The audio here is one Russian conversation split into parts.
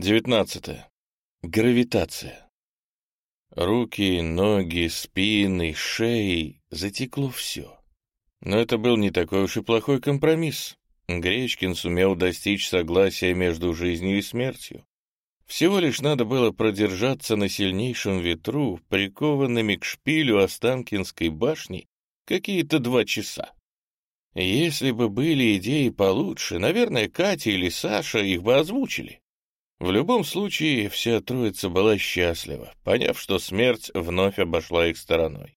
19. Гравитация. Руки, ноги, спины, шеи — затекло все. Но это был не такой уж и плохой компромисс. Гречкин сумел достичь согласия между жизнью и смертью. Всего лишь надо было продержаться на сильнейшем ветру, прикованными к шпилю Останкинской башни, какие-то два часа. Если бы были идеи получше, наверное, Катя или Саша их бы озвучили. В любом случае, вся троица была счастлива, поняв, что смерть вновь обошла их стороной.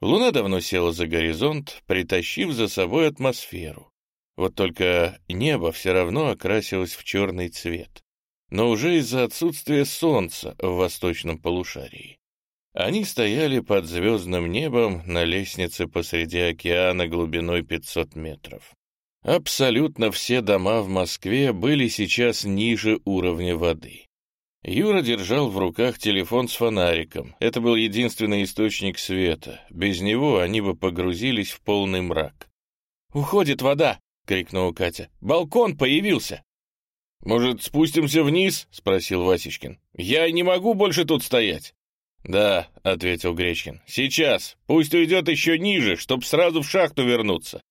Луна давно села за горизонт, притащив за собой атмосферу. Вот только небо все равно окрасилось в черный цвет, но уже из-за отсутствия солнца в восточном полушарии. Они стояли под звездным небом на лестнице посреди океана глубиной 500 метров. Абсолютно все дома в Москве были сейчас ниже уровня воды. Юра держал в руках телефон с фонариком. Это был единственный источник света. Без него они бы погрузились в полный мрак. «Уходит вода!» — крикнула Катя. «Балкон появился!» «Может, спустимся вниз?» — спросил Васечкин. «Я не могу больше тут стоять». «Да», — ответил Гречкин, — «сейчас. Пусть уйдет еще ниже, чтоб сразу в шахту вернуться».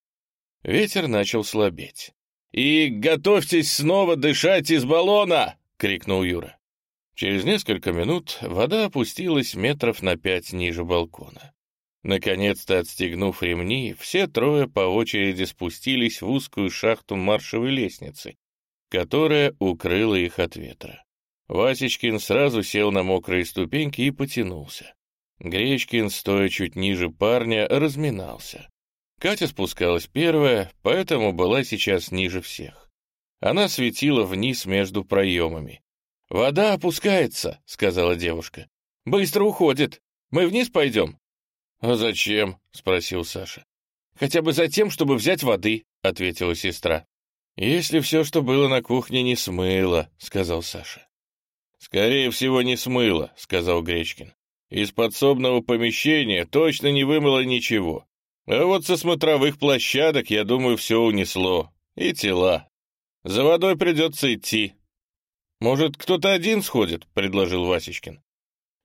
Ветер начал слабеть. «И готовьтесь снова дышать из баллона!» — крикнул Юра. Через несколько минут вода опустилась метров на пять ниже балкона. Наконец-то отстегнув ремни, все трое по очереди спустились в узкую шахту маршевой лестницы, которая укрыла их от ветра. Васечкин сразу сел на мокрые ступеньки и потянулся. Гречкин, стоя чуть ниже парня, разминался. Катя спускалась первая, поэтому была сейчас ниже всех. Она светила вниз между проемами. «Вода опускается», — сказала девушка. «Быстро уходит. Мы вниз пойдем?» «А зачем?» — спросил Саша. «Хотя бы за тем, чтобы взять воды», — ответила сестра. «Если все, что было на кухне, не смыло», — сказал Саша. «Скорее всего, не смыло», — сказал Гречкин. «Из подсобного помещения точно не вымыло ничего. А вот со смотровых площадок, я думаю, все унесло. И тела. За водой придется идти». «Может, кто-то один сходит?» — предложил Васечкин.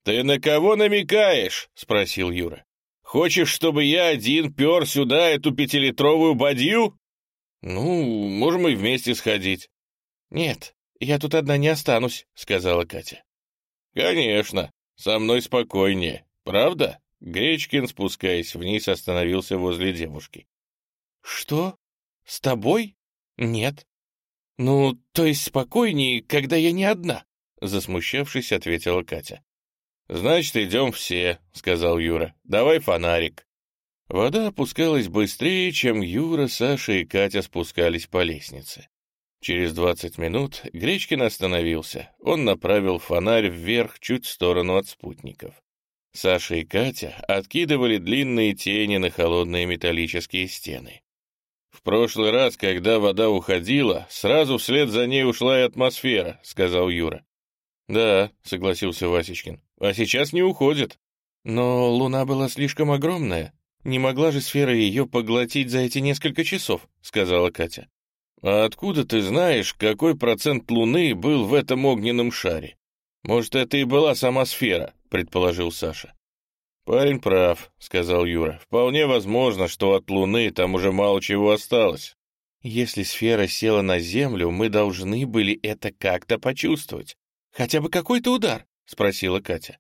«Ты на кого намекаешь?» — спросил Юра. «Хочешь, чтобы я один пер сюда эту пятилитровую бадью?» «Ну, можем и вместе сходить». «Нет, «Я тут одна не останусь», — сказала Катя. «Конечно, со мной спокойнее, правда?» Гречкин, спускаясь вниз, остановился возле девушки. «Что? С тобой? Нет». «Ну, то есть спокойнее, когда я не одна», — засмущавшись, ответила Катя. «Значит, идем все», — сказал Юра. «Давай фонарик». Вода опускалась быстрее, чем Юра, Саша и Катя спускались по лестнице. Через двадцать минут Гречкин остановился. Он направил фонарь вверх, чуть в сторону от спутников. Саша и Катя откидывали длинные тени на холодные металлические стены. «В прошлый раз, когда вода уходила, сразу вслед за ней ушла и атмосфера», — сказал Юра. «Да», — согласился Васечкин, — «а сейчас не уходит». «Но луна была слишком огромная. Не могла же сфера ее поглотить за эти несколько часов», — сказала Катя. «А откуда ты знаешь, какой процент Луны был в этом огненном шаре? Может, это и была сама сфера», — предположил Саша. «Парень прав», — сказал Юра. «Вполне возможно, что от Луны там уже мало чего осталось». «Если сфера села на Землю, мы должны были это как-то почувствовать. Хотя бы какой-то удар?» — спросила Катя.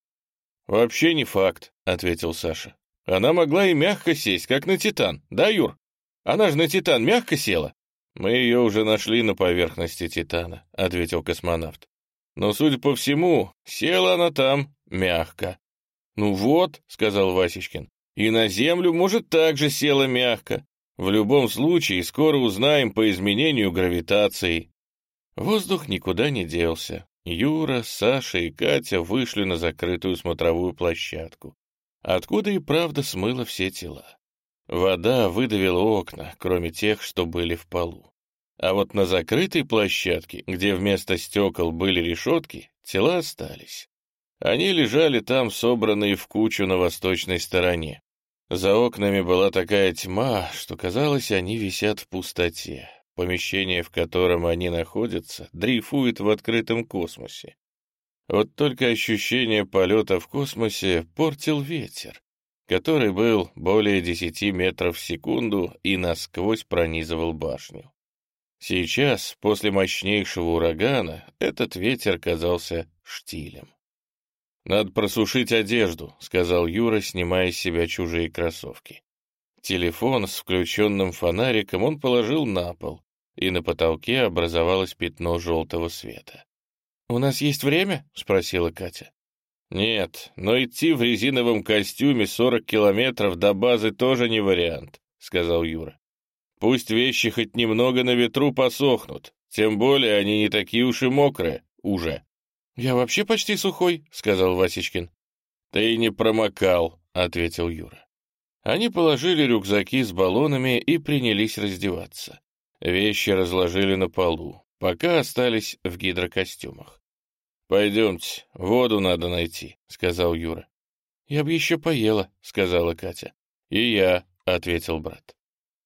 «Вообще не факт», — ответил Саша. «Она могла и мягко сесть, как на Титан, да, Юр? Она же на Титан мягко села?» «Мы ее уже нашли на поверхности Титана», — ответил космонавт. «Но, судя по всему, села она там мягко». «Ну вот», — сказал Васечкин, — «и на Землю, может, также села мягко. В любом случае, скоро узнаем по изменению гравитации». Воздух никуда не делся. Юра, Саша и Катя вышли на закрытую смотровую площадку, откуда и правда смыло все тела. Вода выдавила окна, кроме тех, что были в полу. А вот на закрытой площадке, где вместо стекол были решетки, тела остались. Они лежали там, собранные в кучу на восточной стороне. За окнами была такая тьма, что казалось, они висят в пустоте. помещение, в котором они находятся, дрейфует в открытом космосе. Вот только ощущение полета в космосе портил ветер, который был более 10 метров в секунду и насквозь пронизывал башню. Сейчас, после мощнейшего урагана, этот ветер казался штилем. «Надо просушить одежду», — сказал Юра, снимая с себя чужие кроссовки. Телефон с включенным фонариком он положил на пол, и на потолке образовалось пятно желтого света. «У нас есть время?» — спросила Катя. «Нет, но идти в резиновом костюме 40 километров до базы тоже не вариант», — сказал Юра. «Пусть вещи хоть немного на ветру посохнут, тем более они не такие уж и мокрые уже». «Я вообще почти сухой», — сказал Васечкин. «Ты не промокал», — ответил Юра. Они положили рюкзаки с баллонами и принялись раздеваться. Вещи разложили на полу, пока остались в гидрокостюмах. «Пойдемте, воду надо найти», — сказал Юра. «Я бы еще поела», — сказала Катя. «И я», — ответил брат.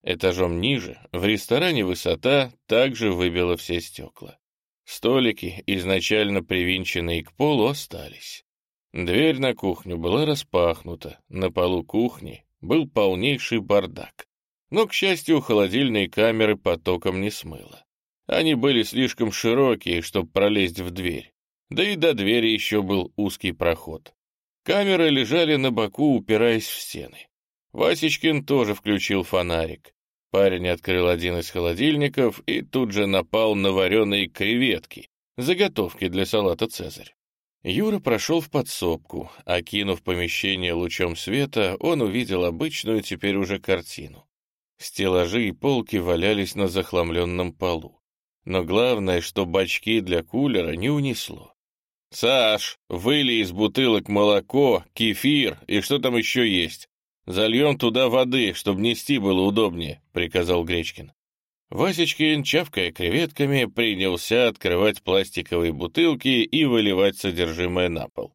Этажом ниже, в ресторане «Высота» также выбило все стекла. Столики, изначально привинченные к полу, остались. Дверь на кухню была распахнута, на полу кухни был полнейший бардак. Но, к счастью, холодильные камеры потоком не смыло. Они были слишком широкие, чтобы пролезть в дверь. Да и до двери еще был узкий проход. Камеры лежали на боку, упираясь в стены. Васечкин тоже включил фонарик. Парень открыл один из холодильников и тут же напал на вареные креветки, заготовки для салата «Цезарь». Юра прошел в подсобку. Окинув помещение лучом света, он увидел обычную теперь уже картину. Стеллажи и полки валялись на захламленном полу. Но главное, что бачки для кулера не унесло. «Саш, выли из бутылок молоко, кефир и что там еще есть. «Зальем туда воды, чтобы нести было удобнее», — приказал Гречкин. Васечкин, чавкая креветками, принялся открывать пластиковые бутылки и выливать содержимое на пол.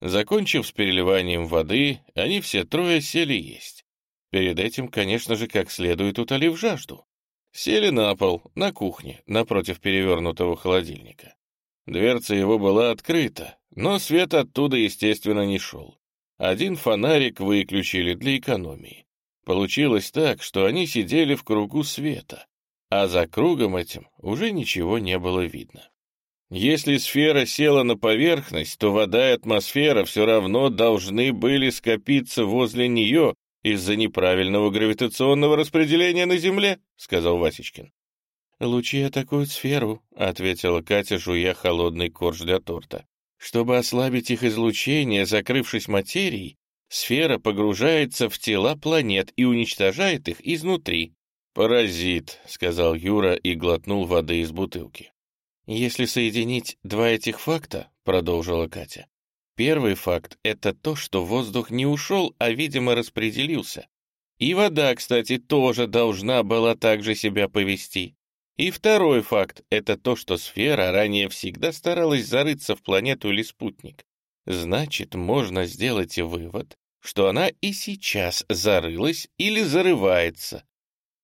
Закончив с переливанием воды, они все трое сели есть. Перед этим, конечно же, как следует утолив жажду. Сели на пол, на кухне, напротив перевернутого холодильника. Дверца его была открыта, но свет оттуда, естественно, не шел. Один фонарик выключили для экономии. Получилось так, что они сидели в кругу света, а за кругом этим уже ничего не было видно. Если сфера села на поверхность, то вода и атмосфера все равно должны были скопиться возле нее из-за неправильного гравитационного распределения на Земле, — сказал Васечкин. «Лучи атакуют сферу», — ответила Катя, жуя холодный корж для торта. Чтобы ослабить их излучение, закрывшись материей, сфера погружается в тела планет и уничтожает их изнутри. «Паразит», — сказал Юра и глотнул воды из бутылки. «Если соединить два этих факта», — продолжила Катя, «первый факт — это то, что воздух не ушел, а, видимо, распределился. И вода, кстати, тоже должна была так же себя повести. И второй факт — это то, что сфера ранее всегда старалась зарыться в планету или спутник. Значит, можно сделать вывод, что она и сейчас зарылась или зарывается.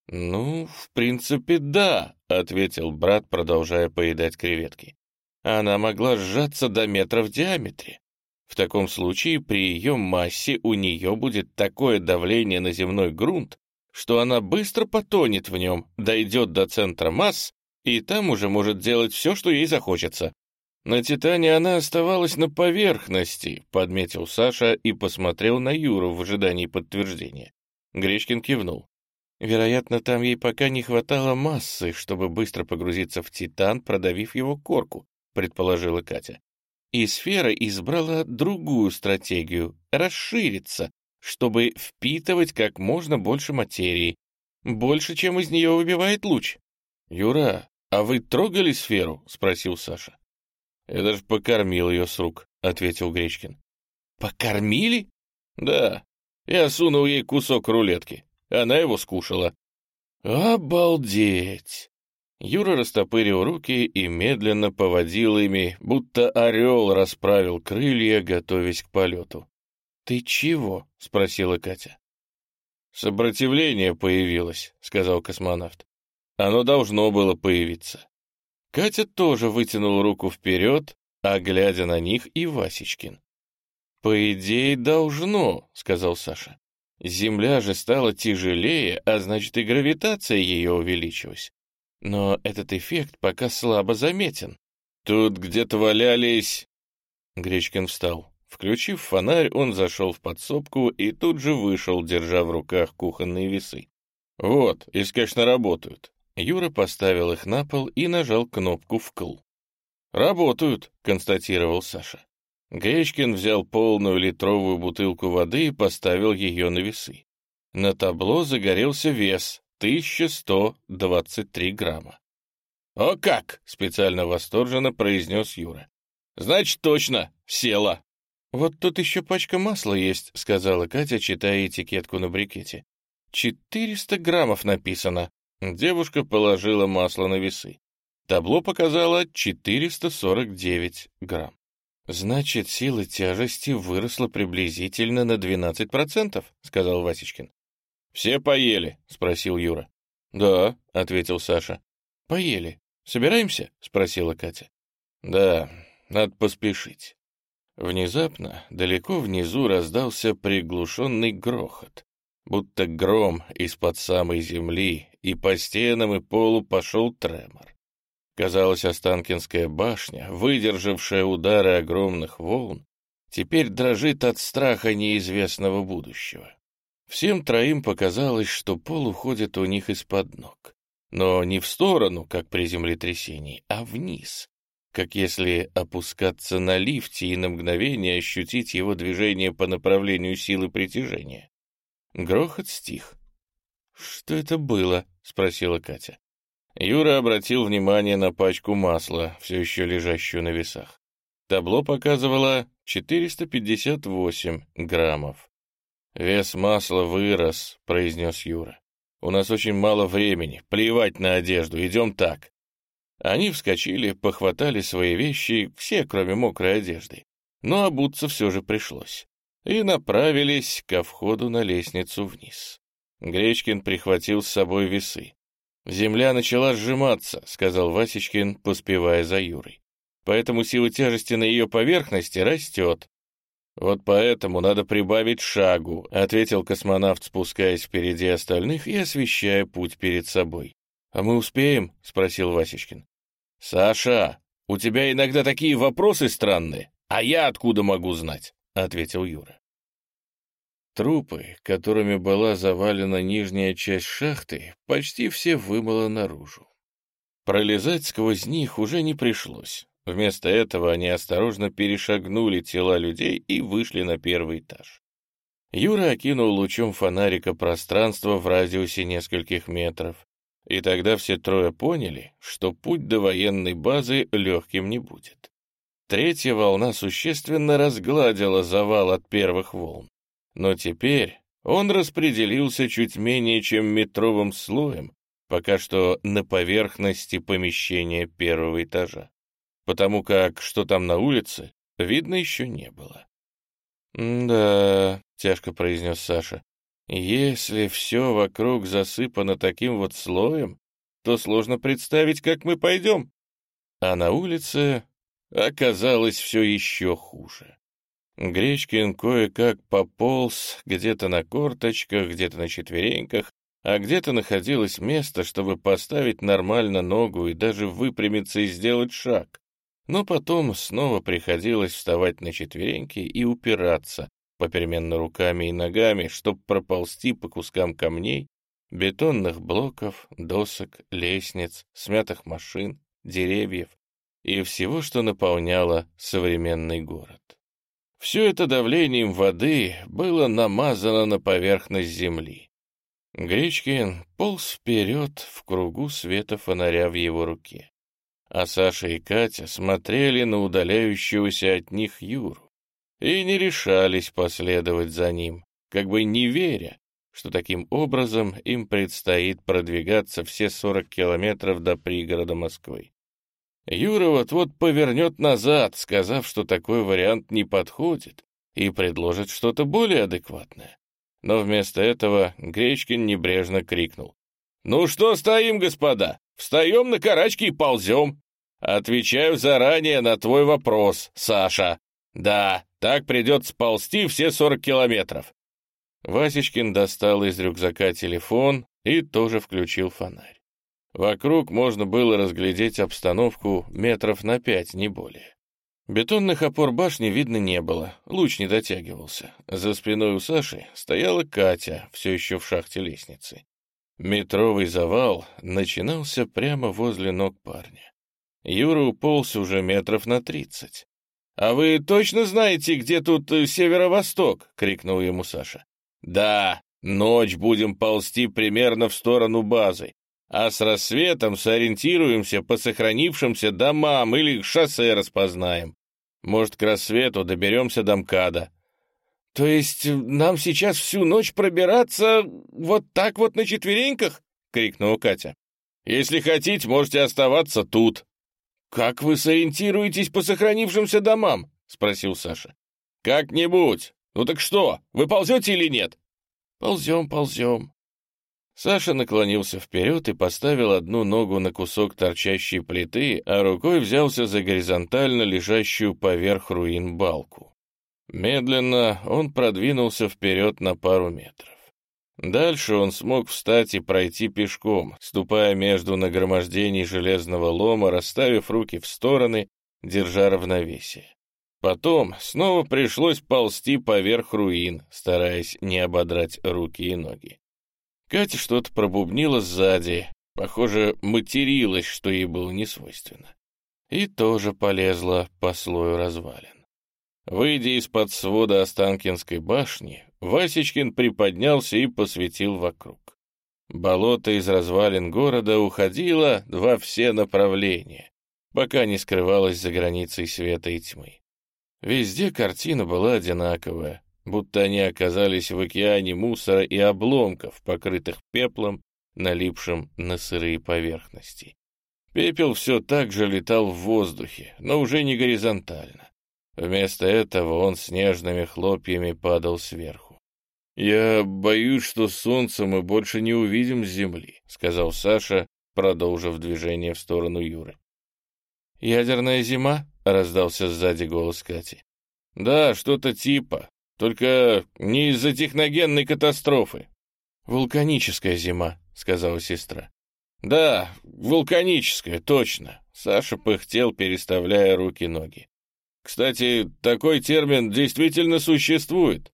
«Ну, в принципе, да», — ответил брат, продолжая поедать креветки. «Она могла сжаться до метра в диаметре. В таком случае при ее массе у нее будет такое давление на земной грунт, что она быстро потонет в нем, дойдет до центра масс, и там уже может делать все, что ей захочется. На «Титане» она оставалась на поверхности, подметил Саша и посмотрел на Юру в ожидании подтверждения. Гречкин кивнул. Вероятно, там ей пока не хватало массы, чтобы быстро погрузиться в «Титан», продавив его корку, предположила Катя. И сфера избрала другую стратегию — расшириться, чтобы впитывать как можно больше материи, больше, чем из нее выбивает луч. «Юра, а вы трогали сферу?» — спросил Саша. «Я даже покормил ее с рук», — ответил Гречкин. «Покормили?» «Да. Я сунул ей кусок рулетки. Она его скушала». «Обалдеть!» Юра растопырил руки и медленно поводил ими, будто орел расправил крылья, готовясь к полету. «Ты чего?» — спросила Катя. «Сопротивление появилось», — сказал космонавт. Оно должно было появиться. Катя тоже вытянула руку вперед, а глядя на них и Васечкин. «По идее, должно», — сказал Саша. «Земля же стала тяжелее, а значит и гравитация ее увеличилась. Но этот эффект пока слабо заметен. Тут где-то валялись...» Гречкин встал. Включив фонарь, он зашел в подсобку и тут же вышел, держа в руках кухонные весы. «Вот, и, работают». Юра поставил их на пол и нажал кнопку «вкл». «Работают», — констатировал Саша. Гречкин взял полную литровую бутылку воды и поставил ее на весы. На табло загорелся вес — 1123 грамма. «О как!» — специально восторженно произнес Юра. «Значит, точно, села!» «Вот тут еще пачка масла есть», — сказала Катя, читая этикетку на брикете. «Четыреста граммов написано». Девушка положила масло на весы. Табло показало 449 грамм. «Значит, сила тяжести выросла приблизительно на 12%, — сказал Васечкин. «Все поели?» — спросил Юра. «Да», — ответил Саша. «Поели. Собираемся?» — спросила Катя. «Да, надо поспешить». Внезапно далеко внизу раздался приглушенный грохот, будто гром из-под самой земли, и по стенам и полу пошел тремор. Казалось, Останкинская башня, выдержавшая удары огромных волн, теперь дрожит от страха неизвестного будущего. Всем троим показалось, что пол уходит у них из-под ног. Но не в сторону, как при землетрясении, а вниз, как если опускаться на лифте и на мгновение ощутить его движение по направлению силы притяжения. Грохот стих. «Что это было?» — спросила Катя. Юра обратил внимание на пачку масла, все еще лежащую на весах. Табло показывало 458 граммов. «Вес масла вырос», — произнес Юра. «У нас очень мало времени. Плевать на одежду. Идем так». Они вскочили, похватали свои вещи, все, кроме мокрой одежды. Но обуться все же пришлось. И направились ко входу на лестницу вниз. Гречкин прихватил с собой весы. «Земля начала сжиматься», — сказал Васечкин, поспевая за Юрой. «Поэтому сила тяжести на ее поверхности растет». «Вот поэтому надо прибавить шагу», — ответил космонавт, спускаясь впереди остальных и освещая путь перед собой. «А мы успеем?» — спросил Васечкин. «Саша, у тебя иногда такие вопросы странные, а я откуда могу знать?» — ответил Юра. Трупы, которыми была завалена нижняя часть шахты, почти все вымыло наружу. Пролезать сквозь них уже не пришлось. Вместо этого они осторожно перешагнули тела людей и вышли на первый этаж. Юра окинул лучом фонарика пространство в радиусе нескольких метров, и тогда все трое поняли, что путь до военной базы легким не будет. Третья волна существенно разгладила завал от первых волн. Но теперь он распределился чуть менее чем метровым слоем, пока что на поверхности помещения первого этажа, потому как что там на улице, видно еще не было. «Да», — тяжко произнес Саша, если все вокруг засыпано таким вот слоем, то сложно представить, как мы пойдем. А на улице оказалось все еще хуже. Гречкин кое-как пополз где-то на корточках, где-то на четвереньках, а где-то находилось место, чтобы поставить нормально ногу и даже выпрямиться и сделать шаг. Но потом снова приходилось вставать на четвереньки и упираться, попеременно руками и ногами, чтобы проползти по кускам камней, бетонных блоков, досок, лестниц, смятых машин, деревьев и всего, что наполняло современный город. Все это давлением воды было намазано на поверхность земли. Гречкин полз вперед в кругу света фонаря в его руке, а Саша и Катя смотрели на удаляющегося от них Юру и не решались последовать за ним, как бы не веря, что таким образом им предстоит продвигаться все 40 километров до пригорода Москвы. Юра вот-вот повернет назад, сказав, что такой вариант не подходит, и предложит что-то более адекватное. Но вместо этого Гречкин небрежно крикнул. «Ну что стоим, господа? Встаем на карачки и ползем!» «Отвечаю заранее на твой вопрос, Саша. Да, так придется ползти все 40 километров». Васечкин достал из рюкзака телефон и тоже включил фонарь. Вокруг можно было разглядеть обстановку метров на пять, не более. Бетонных опор башни видно не было, луч не дотягивался. За спиной у Саши стояла Катя, все еще в шахте лестницы. Метровый завал начинался прямо возле ног парня. Юра уполз уже метров на тридцать. «А вы точно знаете, где тут э, северо-восток?» — крикнул ему Саша. «Да, ночь будем ползти примерно в сторону базы, а с рассветом сориентируемся по сохранившимся домам или шоссе распознаем. Может, к рассвету доберемся до МКАДа. То есть нам сейчас всю ночь пробираться вот так вот на четвереньках? крикнула Катя. Если хотите, можете оставаться тут. Как вы сориентируетесь по сохранившимся домам? спросил Саша. Как-нибудь. Ну так что, вы ползете или нет? Ползем, ползем. Саша наклонился вперед и поставил одну ногу на кусок торчащей плиты, а рукой взялся за горизонтально лежащую поверх руин балку. Медленно он продвинулся вперед на пару метров. Дальше он смог встать и пройти пешком, ступая между нагромождений железного лома, расставив руки в стороны, держа равновесие. Потом снова пришлось ползти поверх руин, стараясь не ободрать руки и ноги. Катя что-то пробубнила сзади, похоже, материлась, что ей было несвойственно. И тоже полезла по слою развалин. Выйдя из-под свода Останкинской башни, Васечкин приподнялся и посветил вокруг. Болото из развалин города уходило во все направления, пока не скрывалось за границей света и тьмы. Везде картина была одинаковая, будто они оказались в океане мусора и обломков, покрытых пеплом, налипшим на сырые поверхности. Пепел все так же летал в воздухе, но уже не горизонтально. Вместо этого он снежными хлопьями падал сверху. «Я боюсь, что солнце мы больше не увидим с земли», — сказал Саша, продолжив движение в сторону Юры. «Ядерная зима?» — раздался сзади голос Кати. «Да, что-то типа. Только не из-за техногенной катастрофы. «Вулканическая зима», — сказала сестра. «Да, вулканическая, точно», — Саша пыхтел, переставляя руки-ноги. «Кстати, такой термин действительно существует.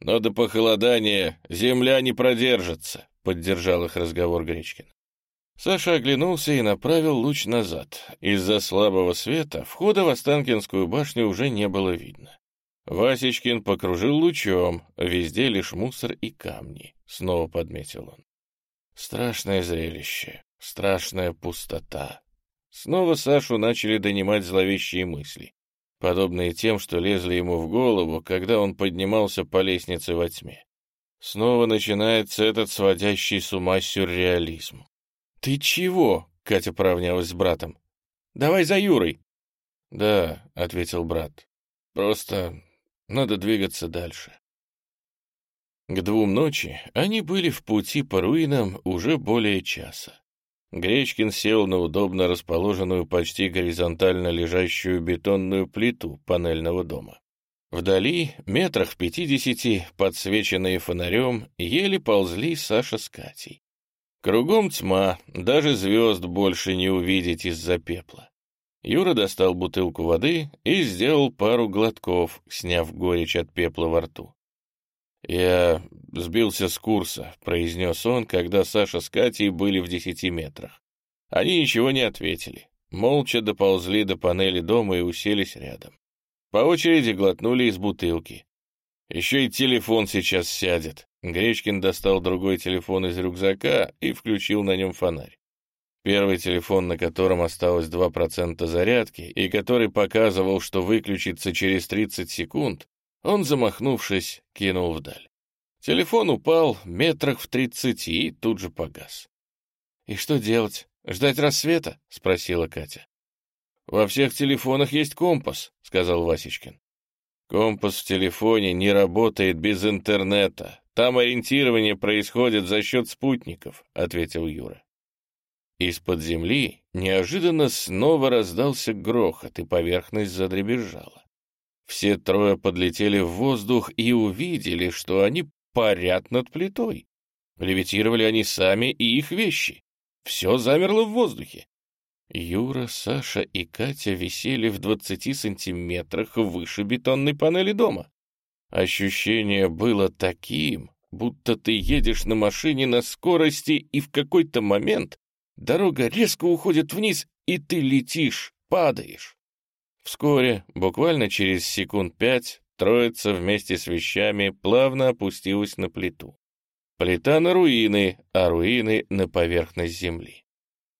Но до похолодания земля не продержится», — поддержал их разговор Гречкин. Саша оглянулся и направил луч назад. Из-за слабого света входа в Останкинскую башню уже не было видно. Васечкин покружил лучом, везде лишь мусор и камни, снова подметил он. Страшное зрелище, страшная пустота. Снова Сашу начали донимать зловещие мысли, подобные тем, что лезли ему в голову, когда он поднимался по лестнице во тьме. Снова начинается этот сводящий с ума сюрреализм. «Ты чего?» — Катя поравнялась с братом. «Давай за Юрой». «Да», — ответил брат. «Просто надо двигаться дальше. К двум ночи они были в пути по руинам уже более часа. Гречкин сел на удобно расположенную почти горизонтально лежащую бетонную плиту панельного дома. Вдали, метрах в пятидесяти, подсвеченные фонарем, еле ползли Саша с Катей. Кругом тьма, даже звезд больше не увидеть из-за пепла. Юра достал бутылку воды и сделал пару глотков, сняв горечь от пепла во рту. «Я сбился с курса», — произнес он, когда Саша с Катей были в десяти метрах. Они ничего не ответили. Молча доползли до панели дома и уселись рядом. По очереди глотнули из бутылки. «Еще и телефон сейчас сядет». Гречкин достал другой телефон из рюкзака и включил на нем фонарь. Первый телефон, на котором осталось 2% зарядки и который показывал, что выключится через 30 секунд, он, замахнувшись, кинул вдаль. Телефон упал метрах в тридцати и тут же погас. «И что делать? Ждать рассвета?» — спросила Катя. «Во всех телефонах есть компас», — сказал Васечкин. «Компас в телефоне не работает без интернета. Там ориентирование происходит за счет спутников», — ответил Юра. Из-под земли неожиданно снова раздался грохот, и поверхность задребезжала. Все трое подлетели в воздух и увидели, что они парят над плитой. Левитировали они сами и их вещи. Все замерло в воздухе. Юра, Саша и Катя висели в 20 сантиметрах выше бетонной панели дома. Ощущение было таким, будто ты едешь на машине на скорости, и в какой-то момент дорога резко уходит вниз, и ты летишь, падаешь. Вскоре, буквально через секунд пять, троица вместе с вещами плавно опустилась на плиту. Плита на руины, а руины на поверхность земли.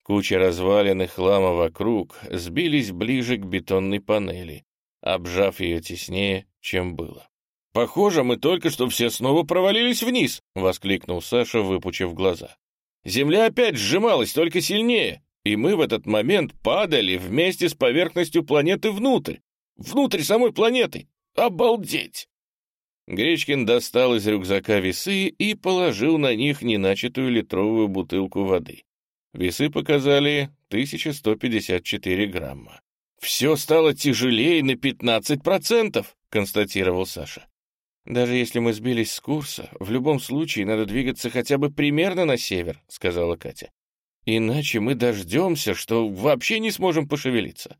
Куча развалин хлама вокруг сбились ближе к бетонной панели, обжав ее теснее, чем было. «Похоже, мы только что все снова провалились вниз!» — воскликнул Саша, выпучив глаза. «Земля опять сжималась, только сильнее, и мы в этот момент падали вместе с поверхностью планеты внутрь. Внутрь самой планеты! Обалдеть!» Гречкин достал из рюкзака весы и положил на них неначатую литровую бутылку воды. Весы показали 1154 грамма. «Все стало тяжелее на 15%, — констатировал Саша. «Даже если мы сбились с курса, в любом случае надо двигаться хотя бы примерно на север», — сказала Катя. «Иначе мы дождемся, что вообще не сможем пошевелиться».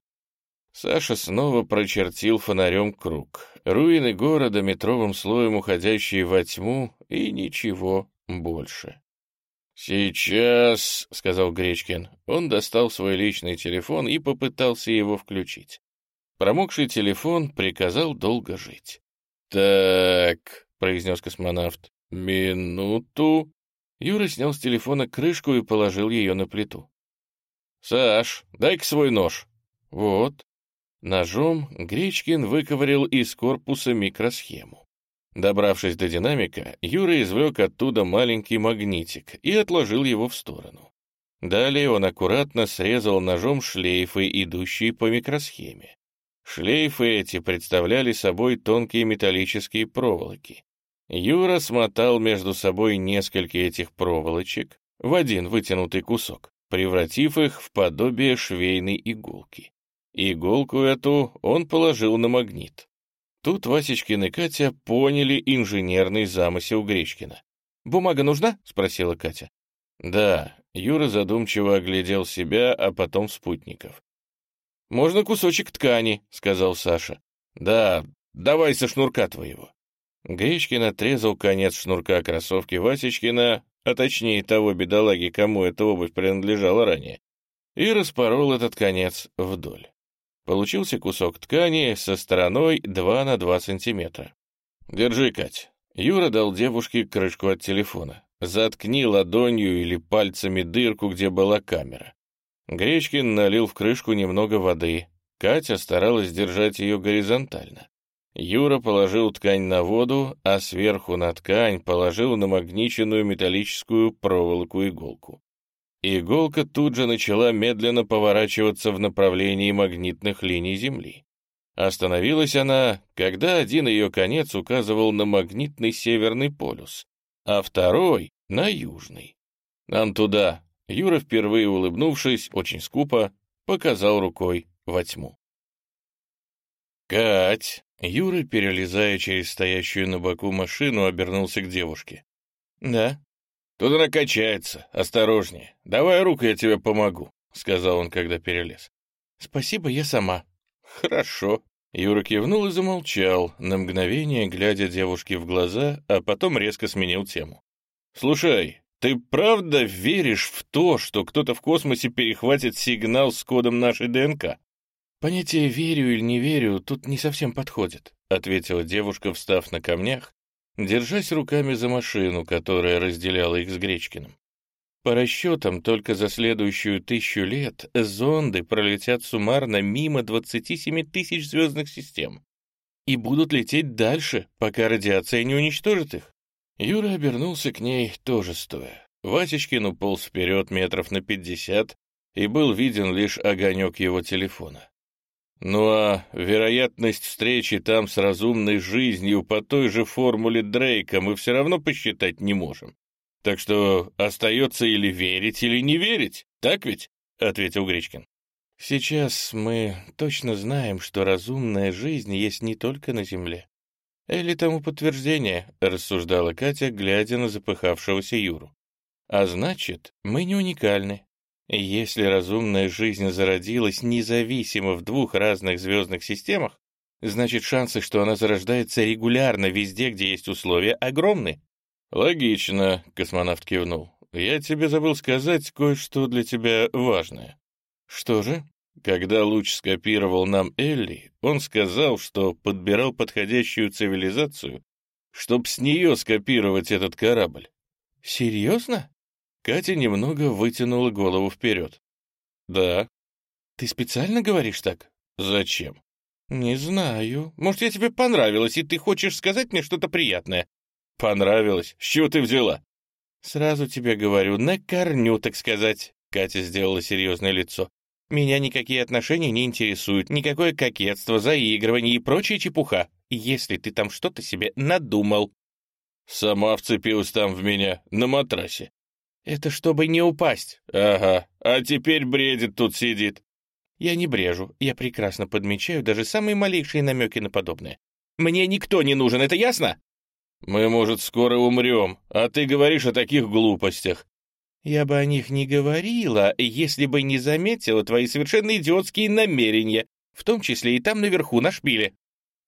Саша снова прочертил фонарем круг. Руины города, метровым слоем уходящие во тьму, и ничего больше. «Сейчас», — сказал Гречкин. Он достал свой личный телефон и попытался его включить. Промокший телефон приказал долго жить. «Так», — произнес космонавт, — «минуту». Юра снял с телефона крышку и положил ее на плиту. «Саш, дай-ка свой нож». «Вот». Ножом Гречкин выковырял из корпуса микросхему. Добравшись до динамика, Юра извлек оттуда маленький магнитик и отложил его в сторону. Далее он аккуратно срезал ножом шлейфы, идущие по микросхеме. Шлейфы эти представляли собой тонкие металлические проволоки. Юра смотал между собой несколько этих проволочек в один вытянутый кусок, превратив их в подобие швейной иголки. Иголку эту он положил на магнит. Тут Васечкин и Катя поняли инженерный замысел Гречкина. «Бумага нужна?» — спросила Катя. «Да». Юра задумчиво оглядел себя, а потом спутников. «Можно кусочек ткани», — сказал Саша. «Да, давай со шнурка твоего». Гречкин отрезал конец шнурка кроссовки Васечкина, а точнее того бедолаги, кому эта обувь принадлежала ранее, и распорол этот конец вдоль. Получился кусок ткани со стороной 2 на 2 сантиметра. «Держи, Кать». Юра дал девушке крышку от телефона. Заткни ладонью или пальцами дырку, где была камера. Гречкин налил в крышку немного воды. Катя старалась держать ее горизонтально. Юра положил ткань на воду, а сверху на ткань положил намагниченную металлическую проволоку-иголку. Иголка тут же начала медленно поворачиваться в направлении магнитных линий Земли. Остановилась она, когда один ее конец указывал на магнитный северный полюс, а второй — на южный. «Нам туда!» Юра, впервые улыбнувшись, очень скупо, показал рукой во тьму. «Кать!» Юра, перелезая через стоящую на боку машину, обернулся к девушке. «Да?» Тут она качается. Осторожнее. Давай руку, я тебе помогу», — сказал он, когда перелез. «Спасибо, я сама». «Хорошо». Юра кивнул и замолчал, на мгновение глядя девушке в глаза, а потом резко сменил тему. «Слушай, ты правда веришь в то, что кто-то в космосе перехватит сигнал с кодом нашей ДНК?» «Понятие «верю» или «не верю» тут не совсем подходит», — ответила девушка, встав на камнях держась руками за машину, которая разделяла их с Гречкиным. По расчетам, только за следующую тысячу лет зонды пролетят суммарно мимо 27 тысяч звездных систем и будут лететь дальше, пока радиация не уничтожит их. Юра обернулся к ней, тоже стоя. Васечкин уполз вперед метров на пятьдесят, и был виден лишь огонек его телефона. Ну а вероятность встречи там с разумной жизнью по той же формуле Дрейка мы все равно посчитать не можем. Так что остается или верить, или не верить, так ведь? — ответил Гречкин. Сейчас мы точно знаем, что разумная жизнь есть не только на Земле. Или тому подтверждение, — рассуждала Катя, глядя на запыхавшегося Юру. А значит, мы не уникальны. Если разумная жизнь зародилась независимо в двух разных звездных системах, значит шансы, что она зарождается регулярно везде, где есть условия, огромны. «Логично», — космонавт кивнул. «Я тебе забыл сказать кое-что для тебя важное». «Что же?» Когда Луч скопировал нам Элли, он сказал, что подбирал подходящую цивилизацию, чтобы с нее скопировать этот корабль. «Серьезно?» Катя немного вытянула голову вперед. «Да». «Ты специально говоришь так?» «Зачем?» «Не знаю. Может, я тебе понравилась, и ты хочешь сказать мне что-то приятное?» «Понравилось? С чего ты взяла?» «Сразу тебе говорю, на корню, так сказать». Катя сделала серьезное лицо. «Меня никакие отношения не интересуют, никакое кокетство, заигрывание и прочая чепуха, если ты там что-то себе надумал». «Сама вцепилась там в меня, на матрасе. «Это чтобы не упасть». «Ага, а теперь бредит тут сидит». «Я не брежу, я прекрасно подмечаю даже самые малейшие намеки на подобное. Мне никто не нужен, это ясно?» «Мы, может, скоро умрем, а ты говоришь о таких глупостях». «Я бы о них не говорила, если бы не заметила твои совершенно идиотские намерения, в том числе и там наверху на шпиле».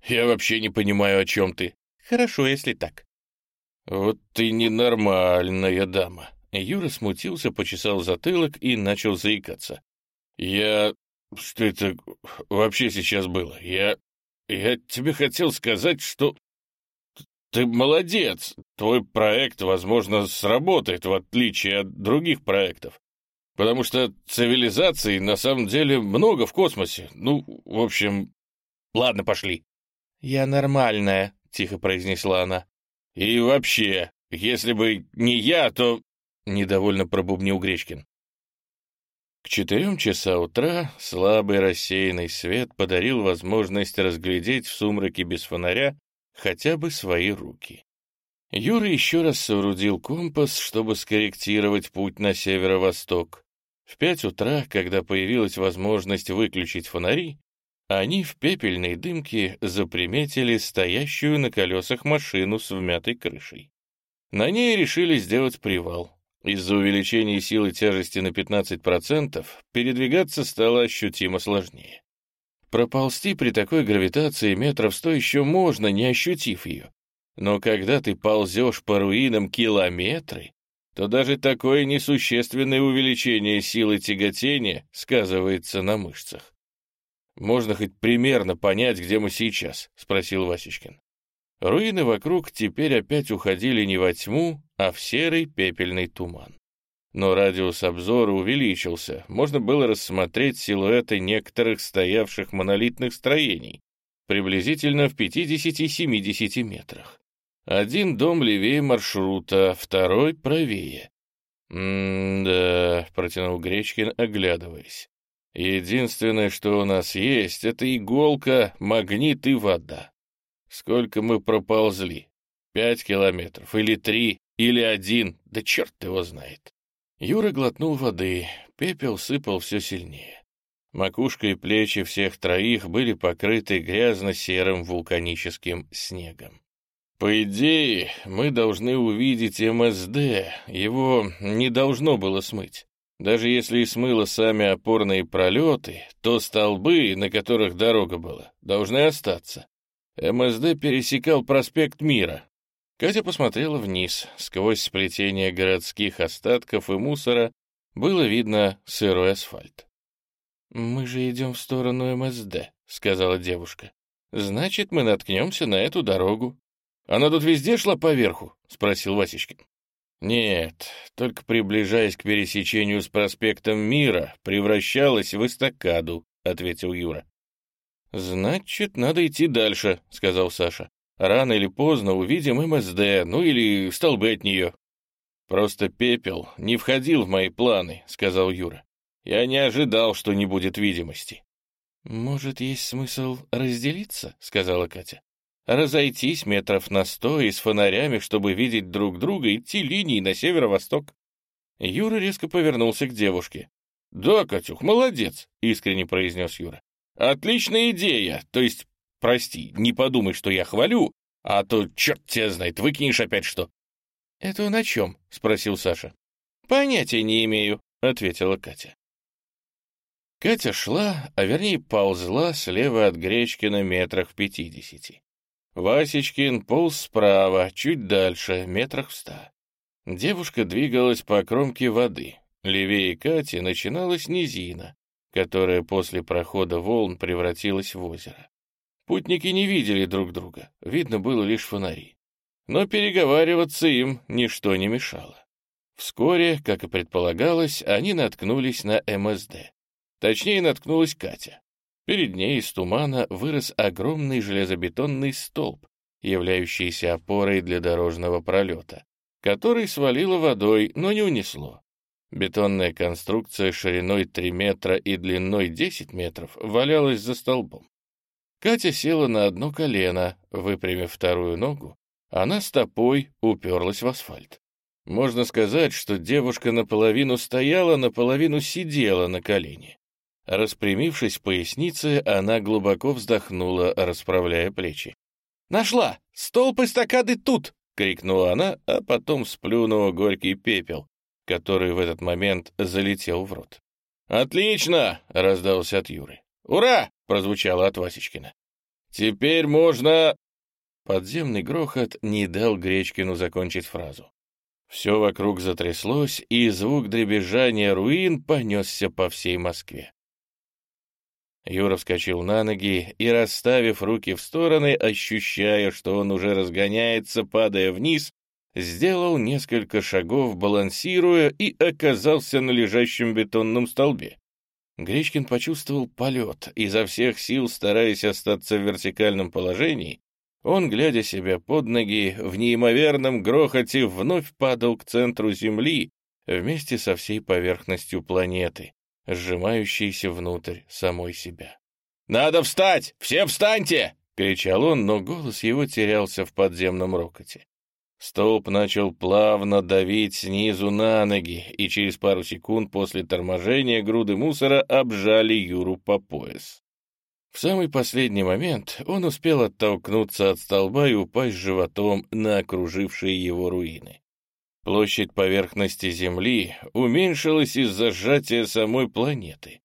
«Я вообще не понимаю, о чем ты». «Хорошо, если так». «Вот ты ненормальная дама», Юра смутился, почесал затылок и начал заикаться. «Я... Что это вообще сейчас было? Я... Я тебе хотел сказать, что... Ты молодец. Твой проект, возможно, сработает, в отличие от других проектов. Потому что цивилизаций на самом деле много в космосе. Ну, в общем... Ладно, пошли». «Я нормальная», — тихо произнесла она. «И вообще, если бы не я, то — недовольно пробубнил Гречкин. К четырем часа утра слабый рассеянный свет подарил возможность разглядеть в сумраке без фонаря хотя бы свои руки. Юра еще раз соорудил компас, чтобы скорректировать путь на северо-восток. В пять утра, когда появилась возможность выключить фонари, они в пепельной дымке заприметили стоящую на колесах машину с вмятой крышей. На ней решили сделать привал. Из-за увеличения силы тяжести на 15% передвигаться стало ощутимо сложнее. Проползти при такой гравитации метров сто еще можно, не ощутив ее. Но когда ты ползешь по руинам километры, то даже такое несущественное увеличение силы тяготения сказывается на мышцах. «Можно хоть примерно понять, где мы сейчас?» — спросил Васечкин. Руины вокруг теперь опять уходили не во тьму, а в серый пепельный туман. Но радиус обзора увеличился, можно было рассмотреть силуэты некоторых стоявших монолитных строений, приблизительно в 50-70 метрах. Один дом левее маршрута, второй правее. «М-да», — протянул Гречкин, оглядываясь. «Единственное, что у нас есть, — это иголка, магнит и вода. Сколько мы проползли? Пять километров или три? Или один, да черт его знает. Юра глотнул воды, пепел сыпал все сильнее. Макушка и плечи всех троих были покрыты грязно-серым вулканическим снегом. По идее, мы должны увидеть МСД, его не должно было смыть. Даже если и смыло сами опорные пролеты, то столбы, на которых дорога была, должны остаться. МСД пересекал проспект Мира, Катя посмотрела вниз. Сквозь сплетение городских остатков и мусора было видно сырой асфальт. «Мы же идем в сторону МСД», — сказала девушка. «Значит, мы наткнемся на эту дорогу». «Она тут везде шла поверху?» — спросил Васечкин. «Нет, только приближаясь к пересечению с проспектом Мира, превращалась в эстакаду», — ответил Юра. «Значит, надо идти дальше», — сказал Саша. Рано или поздно увидим МСД, ну или столбы от нее. Просто пепел не входил в мои планы, сказал Юра. Я не ожидал, что не будет видимости. «Может, есть смысл разделиться?» — сказала Катя. «Разойтись метров на сто и с фонарями, чтобы видеть друг друга, идти линией на северо-восток». Юра резко повернулся к девушке. «Да, Катюх, молодец», — искренне произнес Юра. «Отличная идея, то есть, прости, не подумай, что я хвалю, а то, черт тебя знает, выкинешь опять что». «Это о чем?» — спросил Саша. «Понятия не имею», — ответила Катя. Катя шла, а вернее ползла слева от Гречкина метрах в пятидесяти. Васечкин полз справа, чуть дальше, метрах в ста. Девушка двигалась по кромке воды. Левее Кати начиналась низина, которая после прохода волн превратилась в озеро. Путники не видели друг друга, видно было лишь фонари. Но переговариваться им ничто не мешало. Вскоре, как и предполагалось, они наткнулись на МСД. Точнее, наткнулась Катя. Перед ней из тумана вырос огромный железобетонный столб, являющийся опорой для дорожного пролета, который свалило водой, но не унесло. Бетонная конструкция шириной 3 метра и длиной 10 метров валялась за столбом. Катя села на одно колено, выпрямив вторую ногу, она стопой уперлась в асфальт. Можно сказать, что девушка наполовину стояла, наполовину сидела на колене. Распрямившись в пояснице, она глубоко вздохнула, расправляя плечи. «Нашла! Столб эстакады тут!» — крикнула она, а потом сплюнула горький пепел, который в этот момент залетел в рот. «Отлично!» — раздался от Юры. «Ура!» — прозвучало от Васечкина. «Теперь можно...» Подземный грохот не дал Гречкину закончить фразу. Все вокруг затряслось, и звук дребезжания руин понесся по всей Москве. Юра вскочил на ноги и, расставив руки в стороны, ощущая, что он уже разгоняется, падая вниз, сделал несколько шагов, балансируя, и оказался на лежащем бетонном столбе. Гречкин почувствовал полет, изо всех сил стараясь остаться в вертикальном положении, он, глядя себя под ноги, в неимоверном грохоте вновь падал к центру Земли вместе со всей поверхностью планеты, сжимающийся внутрь самой себя. «Надо встать! Все встаньте!» — кричал он, но голос его терялся в подземном рокоте. Столб начал плавно давить снизу на ноги, и через пару секунд после торможения груды мусора обжали Юру по пояс. В самый последний момент он успел оттолкнуться от столба и упасть животом на окружившие его руины. Площадь поверхности Земли уменьшилась из-за сжатия самой планеты.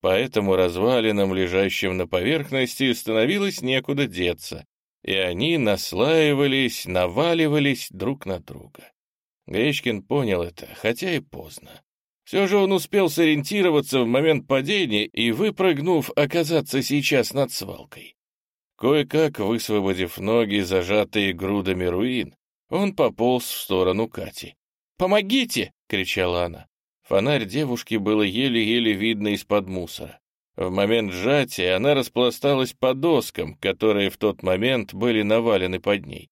Поэтому развалинам, лежащим на поверхности, становилось некуда деться, и они наслаивались, наваливались друг на друга. Гречкин понял это, хотя и поздно. Все же он успел сориентироваться в момент падения и, выпрыгнув, оказаться сейчас над свалкой. Кое-как, высвободив ноги, зажатые грудами руин, он пополз в сторону Кати. «Помогите!» — кричала она. Фонарь девушки было еле-еле видно из-под мусора. В момент сжатия она распласталась по доскам, которые в тот момент были навалены под ней.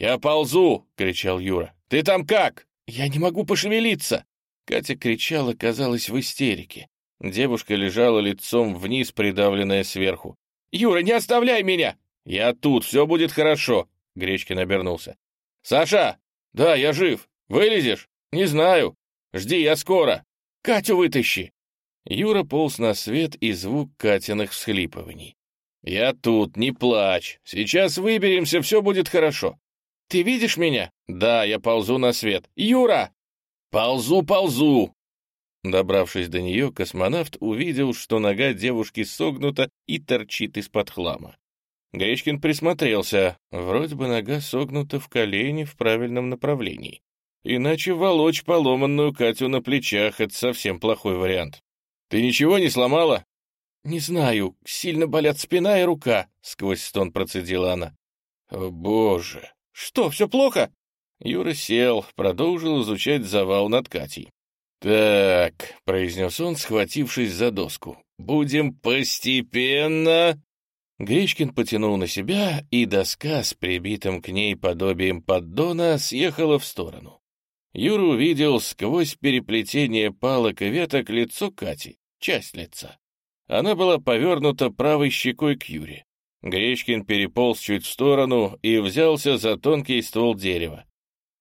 «Я ползу!» — кричал Юра. «Ты там как?» «Я не могу пошевелиться!» Катя кричала, казалось, в истерике. Девушка лежала лицом вниз, придавленная сверху. «Юра, не оставляй меня!» «Я тут, все будет хорошо!» Гречкин обернулся. «Саша! Да, я жив. Вылезешь? Не знаю. Жди, я скоро. Катю вытащи!» Юра полз на свет и звук Катиных всхлипываний. «Я тут, не плачь. Сейчас выберемся, все будет хорошо. Ты видишь меня?» «Да, я ползу на свет. Юра!» «Ползу, ползу!» Добравшись до нее, космонавт увидел, что нога девушки согнута и торчит из-под хлама. Гречкин присмотрелся. Вроде бы нога согнута в колени в правильном направлении. Иначе волочь поломанную Катю на плечах — это совсем плохой вариант. «Ты ничего не сломала?» «Не знаю. Сильно болят спина и рука», — сквозь стон процедила она. «О, боже! Что, все плохо?» Юра сел, продолжил изучать завал над Катей. «Так», — произнес он, схватившись за доску, — «будем постепенно...» Гречкин потянул на себя, и доска с прибитым к ней подобием поддона съехала в сторону. Юра увидел сквозь переплетение палок и веток лицо Кати, часть лица. Она была повернута правой щекой к Юре. Гречкин переполз чуть в сторону и взялся за тонкий ствол дерева.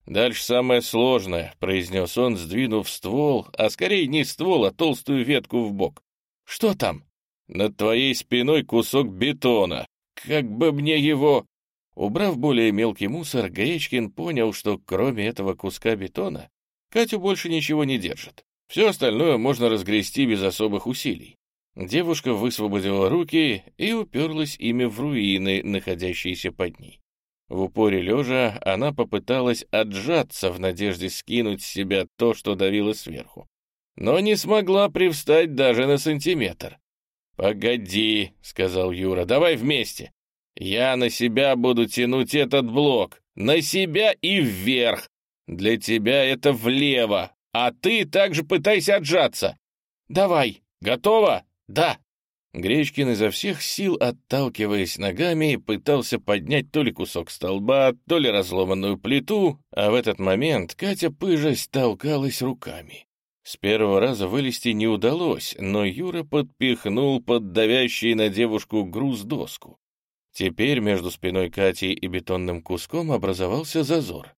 «Дальше самое сложное», — произнес он, сдвинув ствол, а скорее не ствол, а толстую ветку в бок. «Что там?» «Над твоей спиной кусок бетона. Как бы мне его...» Убрав более мелкий мусор, Гречкин понял, что кроме этого куска бетона Катю больше ничего не держит. Все остальное можно разгрести без особых усилий. Девушка высвободила руки и уперлась ими в руины, находящиеся под ней. В упоре лежа она попыталась отжаться в надежде скинуть с себя то, что давило сверху. Но не смогла привстать даже на сантиметр. «Погоди», — сказал Юра, — «давай вместе. Я на себя буду тянуть этот блок. На себя и вверх. Для тебя это влево, а ты также пытайся отжаться. Давай, готово? Да. Гречкин изо всех сил, отталкиваясь ногами, пытался поднять то ли кусок столба, то ли разломанную плиту, а в этот момент Катя пыжась толкалась руками. С первого раза вылезти не удалось, но Юра подпихнул под давящий на девушку груз доску. Теперь между спиной Кати и бетонным куском образовался зазор.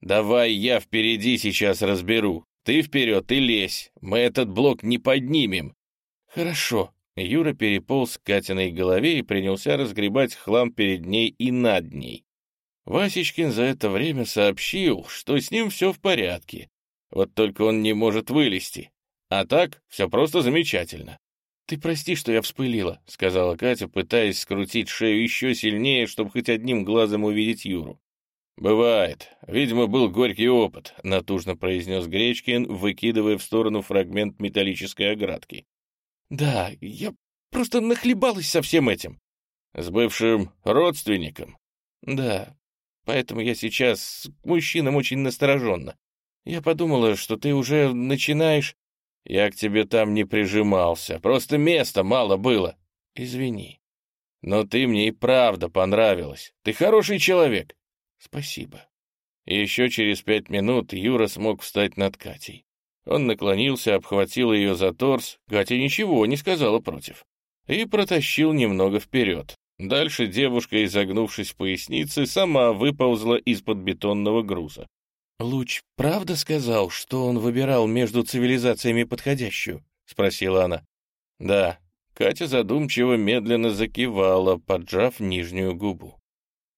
«Давай я впереди сейчас разберу. Ты вперед и лезь. Мы этот блок не поднимем». «Хорошо», Юра переполз к Катиной голове и принялся разгребать хлам перед ней и над ней. Васечкин за это время сообщил, что с ним все в порядке, вот только он не может вылезти. А так, все просто замечательно. «Ты прости, что я вспылила», — сказала Катя, пытаясь скрутить шею еще сильнее, чтобы хоть одним глазом увидеть Юру. «Бывает. Видимо, был горький опыт», — натужно произнес Гречкин, выкидывая в сторону фрагмент металлической оградки. Да, я просто нахлебалась со всем этим. С бывшим родственником? Да, поэтому я сейчас к мужчинам очень настороженно. Я подумала, что ты уже начинаешь... Я к тебе там не прижимался, просто места мало было. Извини. Но ты мне и правда понравилась. Ты хороший человек. Спасибо. еще через пять минут Юра смог встать над Катей. Он наклонился, обхватил ее за торс, Катя ничего не сказала против, и протащил немного вперед. Дальше девушка, изогнувшись в пояснице, сама выползла из-под бетонного груза. «Луч правда сказал, что он выбирал между цивилизациями подходящую?» — спросила она. «Да». Катя задумчиво медленно закивала, поджав нижнюю губу.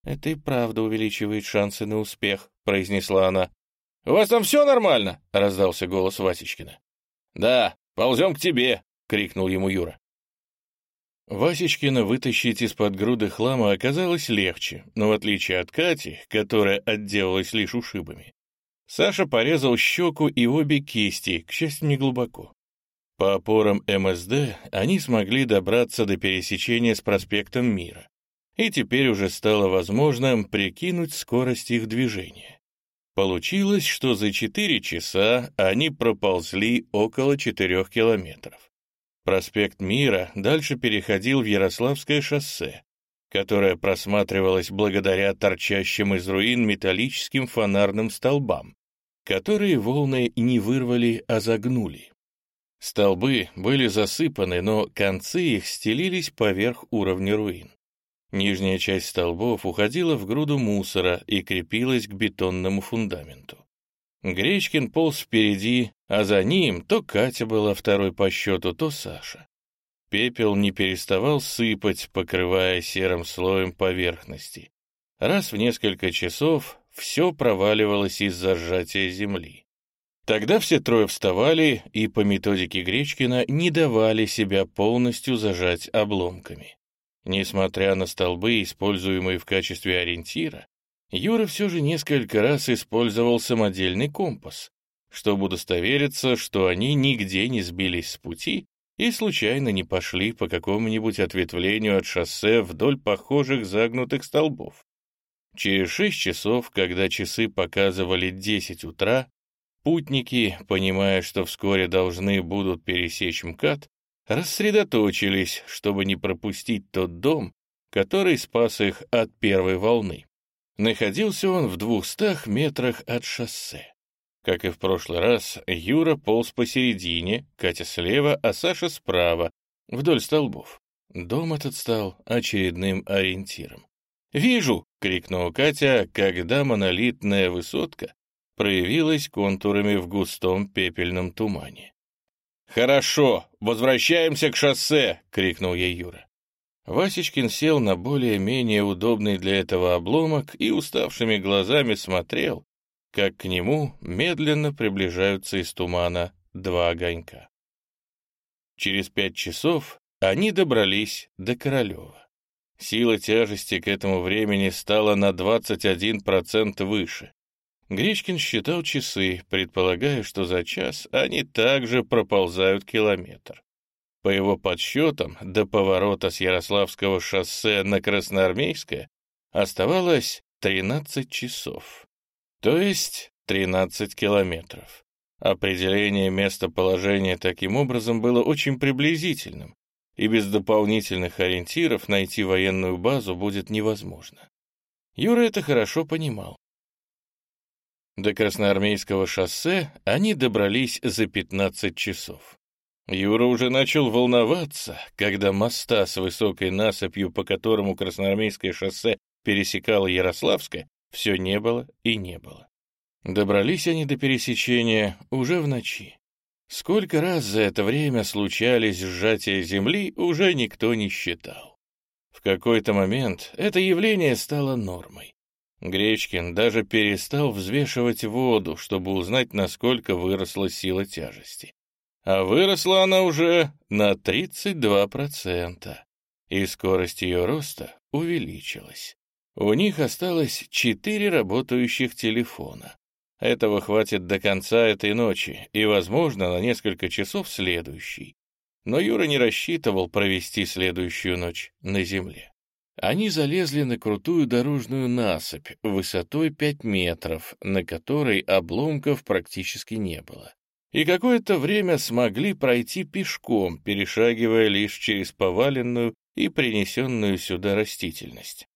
«Это и правда увеличивает шансы на успех», — произнесла она. «У вас там все нормально?» — раздался голос Васечкина. «Да, ползем к тебе!» — крикнул ему Юра. Васечкина вытащить из-под груды хлама оказалось легче, но в отличие от Кати, которая отделалась лишь ушибами, Саша порезал щеку и обе кисти, к счастью, не глубоко. По опорам МСД они смогли добраться до пересечения с проспектом Мира, и теперь уже стало возможным прикинуть скорость их движения. Получилось, что за 4 часа они проползли около 4 километров. Проспект Мира дальше переходил в Ярославское шоссе, которое просматривалось благодаря торчащим из руин металлическим фонарным столбам, которые волны не вырвали, а загнули. Столбы были засыпаны, но концы их стелились поверх уровня руин. Нижняя часть столбов уходила в груду мусора и крепилась к бетонному фундаменту. Гречкин полз впереди, а за ним то Катя была второй по счету, то Саша. Пепел не переставал сыпать, покрывая серым слоем поверхности. Раз в несколько часов все проваливалось из-за сжатия земли. Тогда все трое вставали и по методике Гречкина не давали себя полностью зажать обломками. Несмотря на столбы, используемые в качестве ориентира, Юра все же несколько раз использовал самодельный компас, чтобы удостовериться, что они нигде не сбились с пути и случайно не пошли по какому-нибудь ответвлению от шоссе вдоль похожих загнутых столбов. Через шесть часов, когда часы показывали десять утра, путники, понимая, что вскоре должны будут пересечь МКАД, рассредоточились, чтобы не пропустить тот дом, который спас их от первой волны. Находился он в двухстах метрах от шоссе. Как и в прошлый раз, Юра полз посередине, Катя слева, а Саша справа, вдоль столбов. Дом этот стал очередным ориентиром. «Вижу!» — крикнула Катя, когда монолитная высотка проявилась контурами в густом пепельном тумане. «Хорошо, возвращаемся к шоссе!» — крикнул ей Юра. Васечкин сел на более-менее удобный для этого обломок и уставшими глазами смотрел, как к нему медленно приближаются из тумана два огонька. Через пять часов они добрались до Королева. Сила тяжести к этому времени стала на 21% выше. Гречкин считал часы, предполагая, что за час они также проползают километр. По его подсчетам, до поворота с Ярославского шоссе на Красноармейское оставалось 13 часов. То есть 13 километров. Определение местоположения таким образом было очень приблизительным, и без дополнительных ориентиров найти военную базу будет невозможно. Юра это хорошо понимал. До Красноармейского шоссе они добрались за 15 часов. Юра уже начал волноваться, когда моста с высокой насыпью, по которому Красноармейское шоссе пересекало Ярославское, все не было и не было. Добрались они до пересечения уже в ночи. Сколько раз за это время случались сжатия земли, уже никто не считал. В какой-то момент это явление стало нормой. Гречкин даже перестал взвешивать воду, чтобы узнать, насколько выросла сила тяжести. А выросла она уже на 32%, и скорость ее роста увеличилась. У них осталось четыре работающих телефона. Этого хватит до конца этой ночи и, возможно, на несколько часов следующий. Но Юра не рассчитывал провести следующую ночь на земле. Они залезли на крутую дорожную насыпь высотой 5 метров, на которой обломков практически не было. И какое-то время смогли пройти пешком, перешагивая лишь через поваленную и принесенную сюда растительность.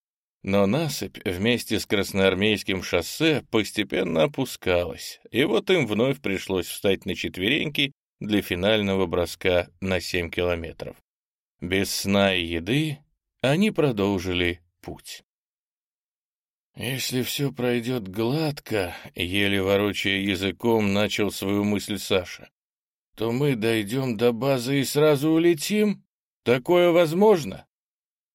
Но насыпь вместе с Красноармейским шоссе постепенно опускалась, и вот им вновь пришлось встать на четвереньки для финального броска на 7 километров. Без сна и еды они продолжили путь. «Если все пройдет гладко», — еле ворочая языком, начал свою мысль Саша, «то мы дойдем до базы и сразу улетим? Такое возможно?»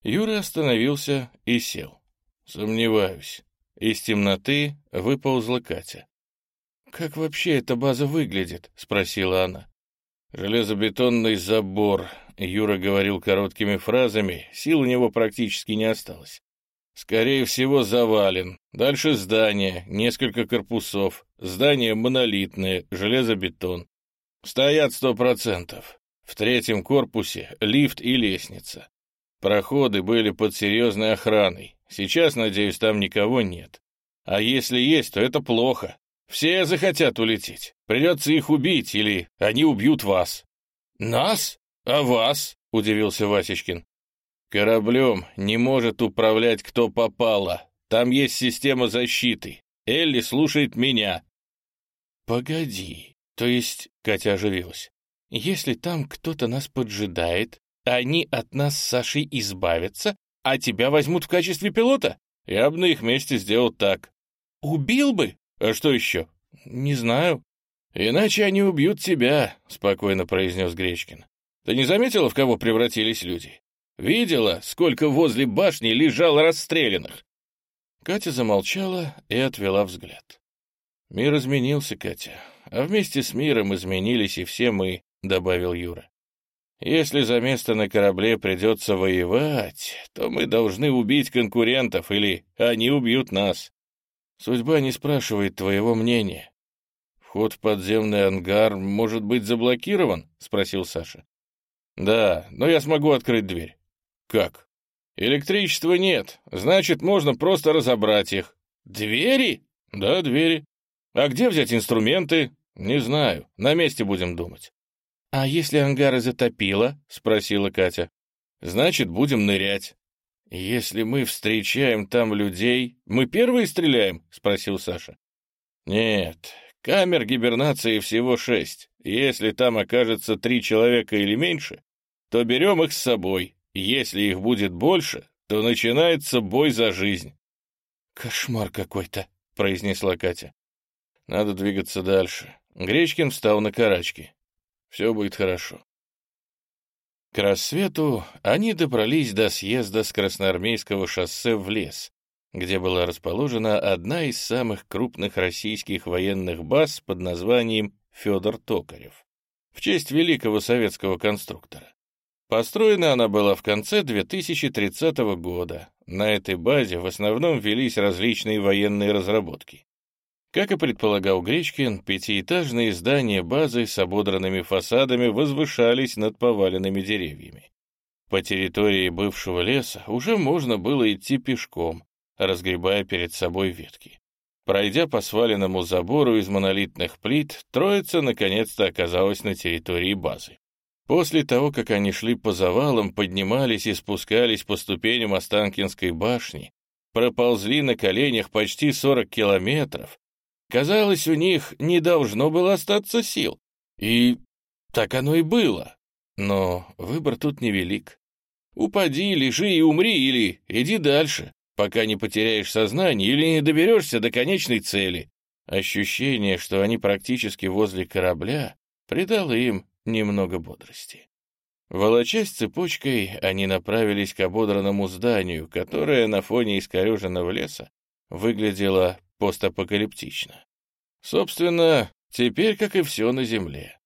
Юра остановился и сел. «Сомневаюсь». Из темноты выползла Катя. «Как вообще эта база выглядит?» — спросила она. «Железобетонный забор», — Юра говорил короткими фразами, сил у него практически не осталось. «Скорее всего, завален. Дальше здание, несколько корпусов. Здание монолитное, железобетон. Стоят сто процентов. В третьем корпусе лифт и лестница. Проходы были под серьезной охраной. Сейчас, надеюсь, там никого нет. А если есть, то это плохо. Все захотят улететь. Придется их убить, или они убьют вас». «Нас? А вас?» — удивился Васечкин. «Кораблем не может управлять кто попало. Там есть система защиты. Элли слушает меня». «Погоди, то есть...» — Катя оживилась. «Если там кто-то нас поджидает, они от нас с Сашей избавятся, а тебя возьмут в качестве пилота?» «Я бы на их месте сделал так». «Убил бы?» «А что еще?» «Не знаю». «Иначе они убьют тебя», — спокойно произнес Гречкин. «Ты не заметила, в кого превратились люди? Видела, сколько возле башни лежало расстрелянных?» Катя замолчала и отвела взгляд. «Мир изменился, Катя, а вместе с миром изменились и все мы», — добавил Юра. «Если за место на корабле придется воевать, то мы должны убить конкурентов или они убьют нас. Судьба не спрашивает твоего мнения. Вход в подземный ангар может быть заблокирован? Спросил Саша. Да, но я смогу открыть дверь. Как? Электричества нет, значит, можно просто разобрать их. Двери? Да, двери. А где взять инструменты? Не знаю, на месте будем думать. А если ангары затопило? Спросила Катя. Значит, будем нырять. «Если мы встречаем там людей, мы первые стреляем?» — спросил Саша. «Нет, камер гибернации всего шесть. Если там окажется три человека или меньше, то берем их с собой. Если их будет больше, то начинается бой за жизнь». «Кошмар какой-то», — произнесла Катя. «Надо двигаться дальше». Гречкин встал на карачки. «Все будет хорошо». К рассвету они добрались до съезда с Красноармейского шоссе в лес, где была расположена одна из самых крупных российских военных баз под названием Федор Токарев, в честь великого советского конструктора. Построена она была в конце 2030 года. На этой базе в основном велись различные военные разработки. Как и предполагал Гречкин, пятиэтажные здания базы с ободранными фасадами возвышались над поваленными деревьями. По территории бывшего леса уже можно было идти пешком, разгребая перед собой ветки. Пройдя по сваленному забору из монолитных плит, троица наконец-то оказалась на территории базы. После того, как они шли по завалам, поднимались и спускались по ступеням Останкинской башни, проползли на коленях почти 40 километров, Казалось, у них не должно было остаться сил. И так оно и было. Но выбор тут невелик. Упади, лежи и умри, или иди дальше, пока не потеряешь сознание или не доберешься до конечной цели. Ощущение, что они практически возле корабля, придало им немного бодрости. Волочась цепочкой, они направились к ободранному зданию, которое на фоне искореженного леса выглядело постапокалиптично. Собственно, теперь, как и все на Земле.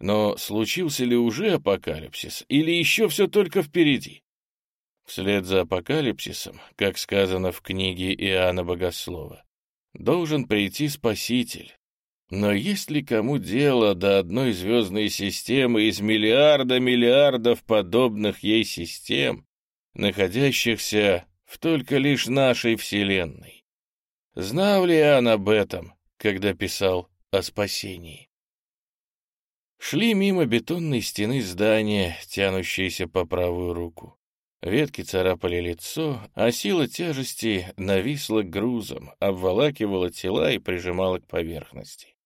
Но случился ли уже апокалипсис, или еще все только впереди? Вслед за апокалипсисом, как сказано в книге Иоанна Богослова, должен прийти Спаситель. Но есть ли кому дело до одной звездной системы из миллиарда миллиардов подобных ей систем, находящихся в только лишь нашей Вселенной? Знал ли Иоанн об этом, когда писал о спасении? Шли мимо бетонной стены здания, тянущейся по правую руку. Ветки царапали лицо, а сила тяжести нависла грузом, обволакивала тела и прижимала к поверхности.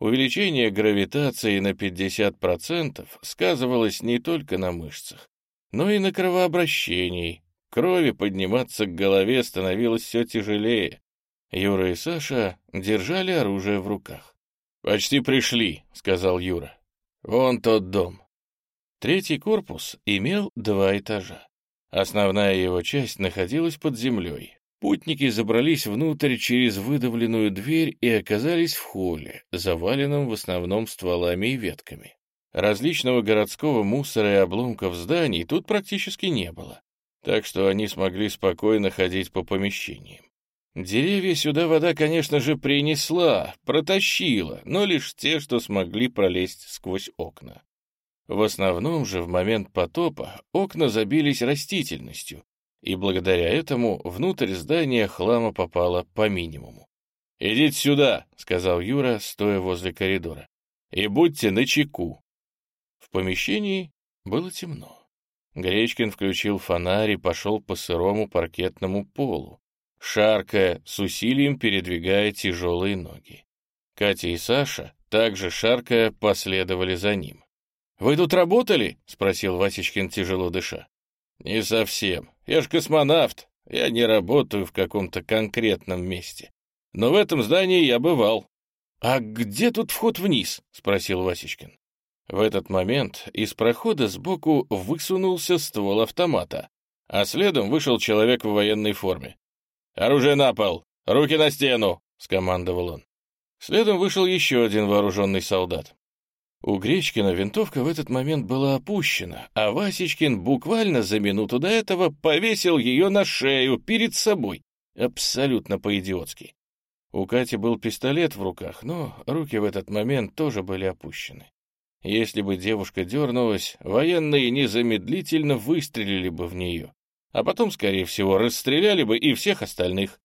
Увеличение гравитации на 50% сказывалось не только на мышцах, но и на кровообращении. Крови подниматься к голове становилось все тяжелее. Юра и Саша держали оружие в руках. «Почти пришли», — сказал Юра. «Вон тот дом». Третий корпус имел два этажа. Основная его часть находилась под землей. Путники забрались внутрь через выдавленную дверь и оказались в холле, заваленном в основном стволами и ветками. Различного городского мусора и обломков зданий тут практически не было, так что они смогли спокойно ходить по помещениям. Деревья сюда вода, конечно же, принесла, протащила, но лишь те, что смогли пролезть сквозь окна. В основном же в момент потопа окна забились растительностью, и благодаря этому внутрь здания хлама попало по минимуму. «Идите сюда», — сказал Юра, стоя возле коридора, — «и будьте начеку». В помещении было темно. Гречкин включил фонарь и пошел по сырому паркетному полу, шаркая, с усилием передвигая тяжелые ноги. Катя и Саша, также шаркая, последовали за ним. «Вы тут работали?» — спросил Васечкин, тяжело дыша. «Не совсем. Я ж космонавт. Я не работаю в каком-то конкретном месте. Но в этом здании я бывал». «А где тут вход вниз?» — спросил Васечкин. В этот момент из прохода сбоку высунулся ствол автомата, а следом вышел человек в военной форме. «Оружие на пол! Руки на стену!» — скомандовал он. Следом вышел еще один вооруженный солдат. У Гречкина винтовка в этот момент была опущена, а Васечкин буквально за минуту до этого повесил ее на шею перед собой. Абсолютно по-идиотски. У Кати был пистолет в руках, но руки в этот момент тоже были опущены. Если бы девушка дернулась, военные незамедлительно выстрелили бы в нее а потом, скорее всего, расстреляли бы и всех остальных.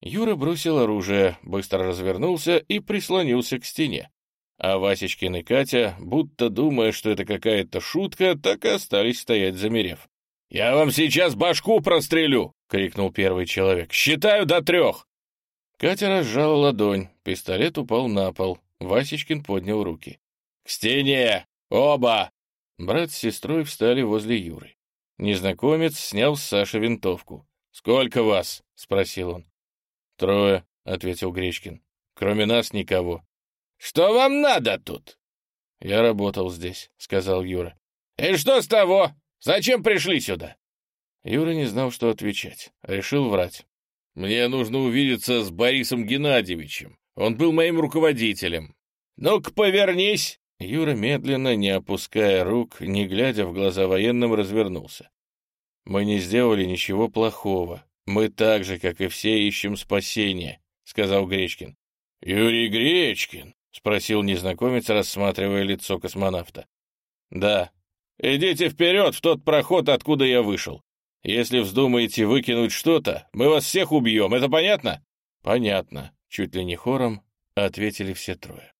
Юра бросил оружие, быстро развернулся и прислонился к стене. А Васечкин и Катя, будто думая, что это какая-то шутка, так и остались стоять замерев. «Я вам сейчас башку прострелю!» — крикнул первый человек. «Считаю до трех!» Катя разжала ладонь, пистолет упал на пол. Васечкин поднял руки. «К стене! Оба!» Брат с сестрой встали возле Юры. Незнакомец снял с Саши винтовку. «Сколько вас?» — спросил он. «Трое», — ответил Гречкин. «Кроме нас никого». «Что вам надо тут?» «Я работал здесь», — сказал Юра. «И что с того? Зачем пришли сюда?» Юра не знал, что отвечать. Решил врать. «Мне нужно увидеться с Борисом Геннадьевичем. Он был моим руководителем». «Ну-ка, повернись!» Юра медленно, не опуская рук, не глядя в глаза военным, развернулся. «Мы не сделали ничего плохого. Мы так же, как и все, ищем спасения», — сказал Гречкин. «Юрий Гречкин?» — спросил незнакомец, рассматривая лицо космонавта. «Да. Идите вперед в тот проход, откуда я вышел. Если вздумаете выкинуть что-то, мы вас всех убьем, это понятно?» «Понятно», — чуть ли не хором ответили все трое.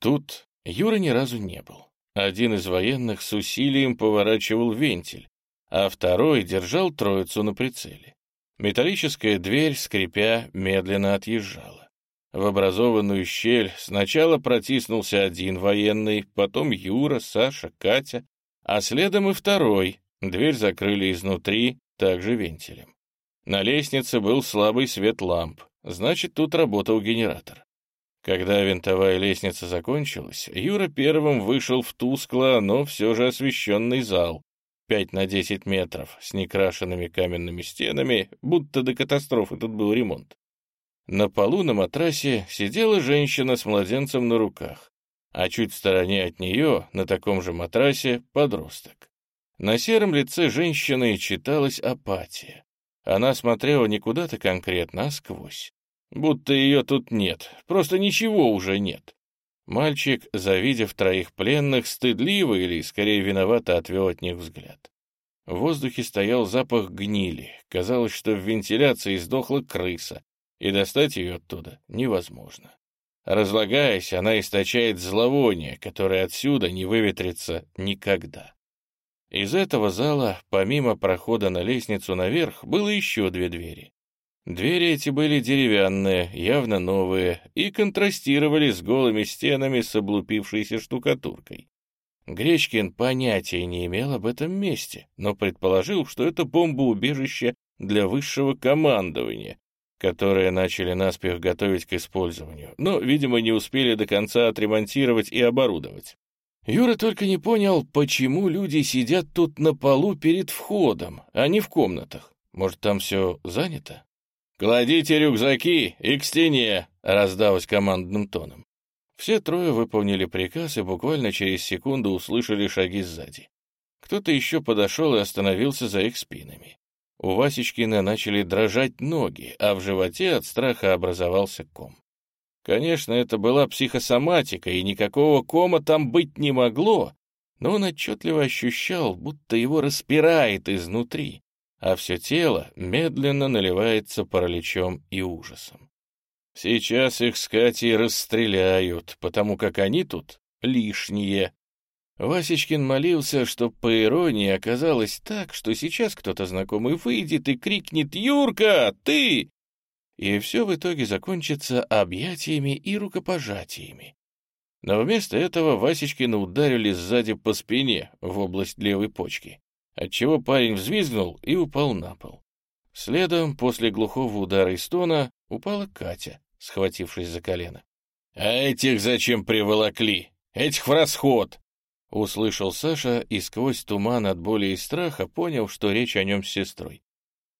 Тут Юра ни разу не был. Один из военных с усилием поворачивал вентиль, а второй держал троицу на прицеле. Металлическая дверь, скрипя, медленно отъезжала. В образованную щель сначала протиснулся один военный, потом Юра, Саша, Катя, а следом и второй. Дверь закрыли изнутри, также вентилем. На лестнице был слабый свет ламп, значит, тут работал генератор. Когда винтовая лестница закончилась, Юра первым вышел в тускло, но все же освещенный зал, 5 на 10 метров, с некрашенными каменными стенами, будто до катастрофы тут был ремонт. На полу на матрасе сидела женщина с младенцем на руках, а чуть в стороне от нее, на таком же матрасе, подросток. На сером лице женщины читалась апатия. Она смотрела не куда-то конкретно, а сквозь. Будто ее тут нет, просто ничего уже нет. Мальчик, завидев троих пленных, стыдливо или, скорее, виновато отвел от них взгляд. В воздухе стоял запах гнили. Казалось, что в вентиляции сдохла крыса, и достать ее оттуда невозможно. Разлагаясь, она источает зловоние, которое отсюда не выветрится никогда. Из этого зала, помимо прохода на лестницу наверх, было еще две двери. Двери эти были деревянные, явно новые, и контрастировали с голыми стенами с облупившейся штукатуркой. Гречкин понятия не имел об этом месте, но предположил, что это бомбоубежище для высшего командования, которое начали наспех готовить к использованию, но, видимо, не успели до конца отремонтировать и оборудовать. Юра только не понял, почему люди сидят тут на полу перед входом, а не в комнатах. Может, там все занято? «Кладите рюкзаки и к стене!» — раздалось командным тоном. Все трое выполнили приказ и буквально через секунду услышали шаги сзади. Кто-то еще подошел и остановился за их спинами. У Васечкина начали дрожать ноги, а в животе от страха образовался ком. Конечно, это была психосоматика, и никакого кома там быть не могло, но он отчетливо ощущал, будто его распирает изнутри, а все тело медленно наливается параличом и ужасом. Сейчас их с Катей расстреляют, потому как они тут лишние. Васечкин молился, чтоб по иронии оказалось так, что сейчас кто-то знакомый выйдет и крикнет «Юрка, ты!» И все в итоге закончится объятиями и рукопожатиями. Но вместо этого Васечкина ударили сзади по спине в область левой почки отчего парень взвизгнул и упал на пол. Следом, после глухого удара и стона, упала Катя, схватившись за колено. «А этих зачем приволокли? Этих в расход!» Услышал Саша и сквозь туман от боли и страха понял, что речь о нем с сестрой.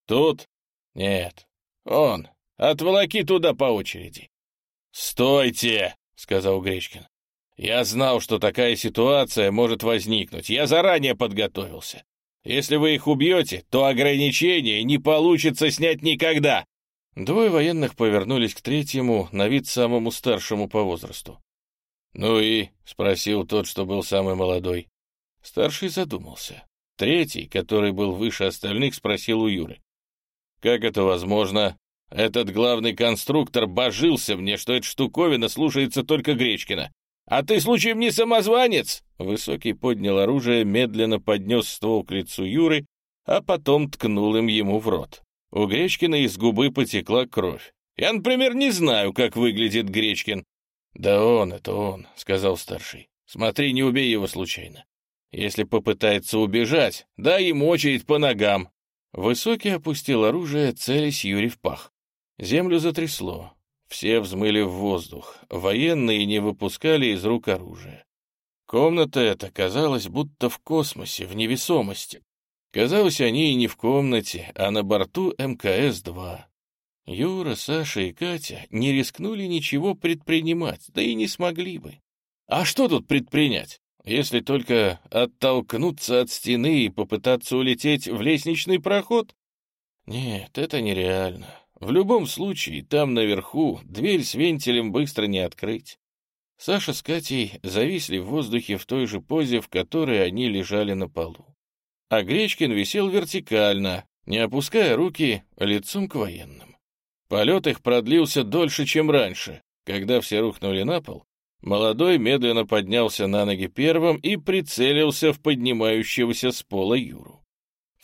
«Тут? Нет. Он. Отволоки туда по очереди». «Стойте!» — сказал Гречкин. «Я знал, что такая ситуация может возникнуть. Я заранее подготовился. Если вы их убьете, то ограничения не получится снять никогда!» Двое военных повернулись к третьему, на вид самому старшему по возрасту. «Ну и?» — спросил тот, что был самый молодой. Старший задумался. Третий, который был выше остальных, спросил у Юры. «Как это возможно? Этот главный конструктор божился мне, что эта штуковина слушается только Гречкина. «А ты, случаем, не самозванец?» Высокий поднял оружие, медленно поднес ствол к лицу Юры, а потом ткнул им ему в рот. У Гречкина из губы потекла кровь. «Я, например, не знаю, как выглядит Гречкин». «Да он, это он», — сказал старший. Смотри, не убей его случайно. Если попытается убежать, дай ему очередь по ногам». Высокий опустил оружие, целясь Юрий в пах. Землю затрясло. Все взмыли в воздух. Военные не выпускали из рук оружие. Комната эта казалась будто в космосе, в невесомости. Казалось, они и не в комнате, а на борту МКС-2. Юра, Саша и Катя не рискнули ничего предпринимать, да и не смогли бы. А что тут предпринять, если только оттолкнуться от стены и попытаться улететь в лестничный проход? Нет, это нереально. В любом случае, там наверху дверь с вентилем быстро не открыть. Саша с Катей зависли в воздухе в той же позе, в которой они лежали на полу. А Гречкин висел вертикально, не опуская руки лицом к военным. Полет их продлился дольше, чем раньше. Когда все рухнули на пол, молодой медленно поднялся на ноги первым и прицелился в поднимающегося с пола Юру.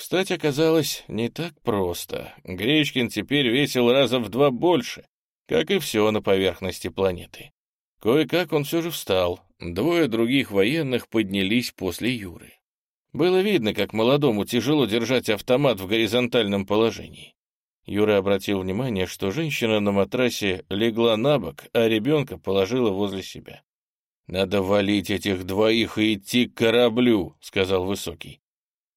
Встать оказалось не так просто. Гречкин теперь весил раза в два больше, как и все на поверхности планеты. Кое-как он все же встал. Двое других военных поднялись после Юры. Было видно, как молодому тяжело держать автомат в горизонтальном положении. Юра обратил внимание, что женщина на матрасе легла на бок, а ребенка положила возле себя. «Надо валить этих двоих и идти к кораблю», — сказал Высокий.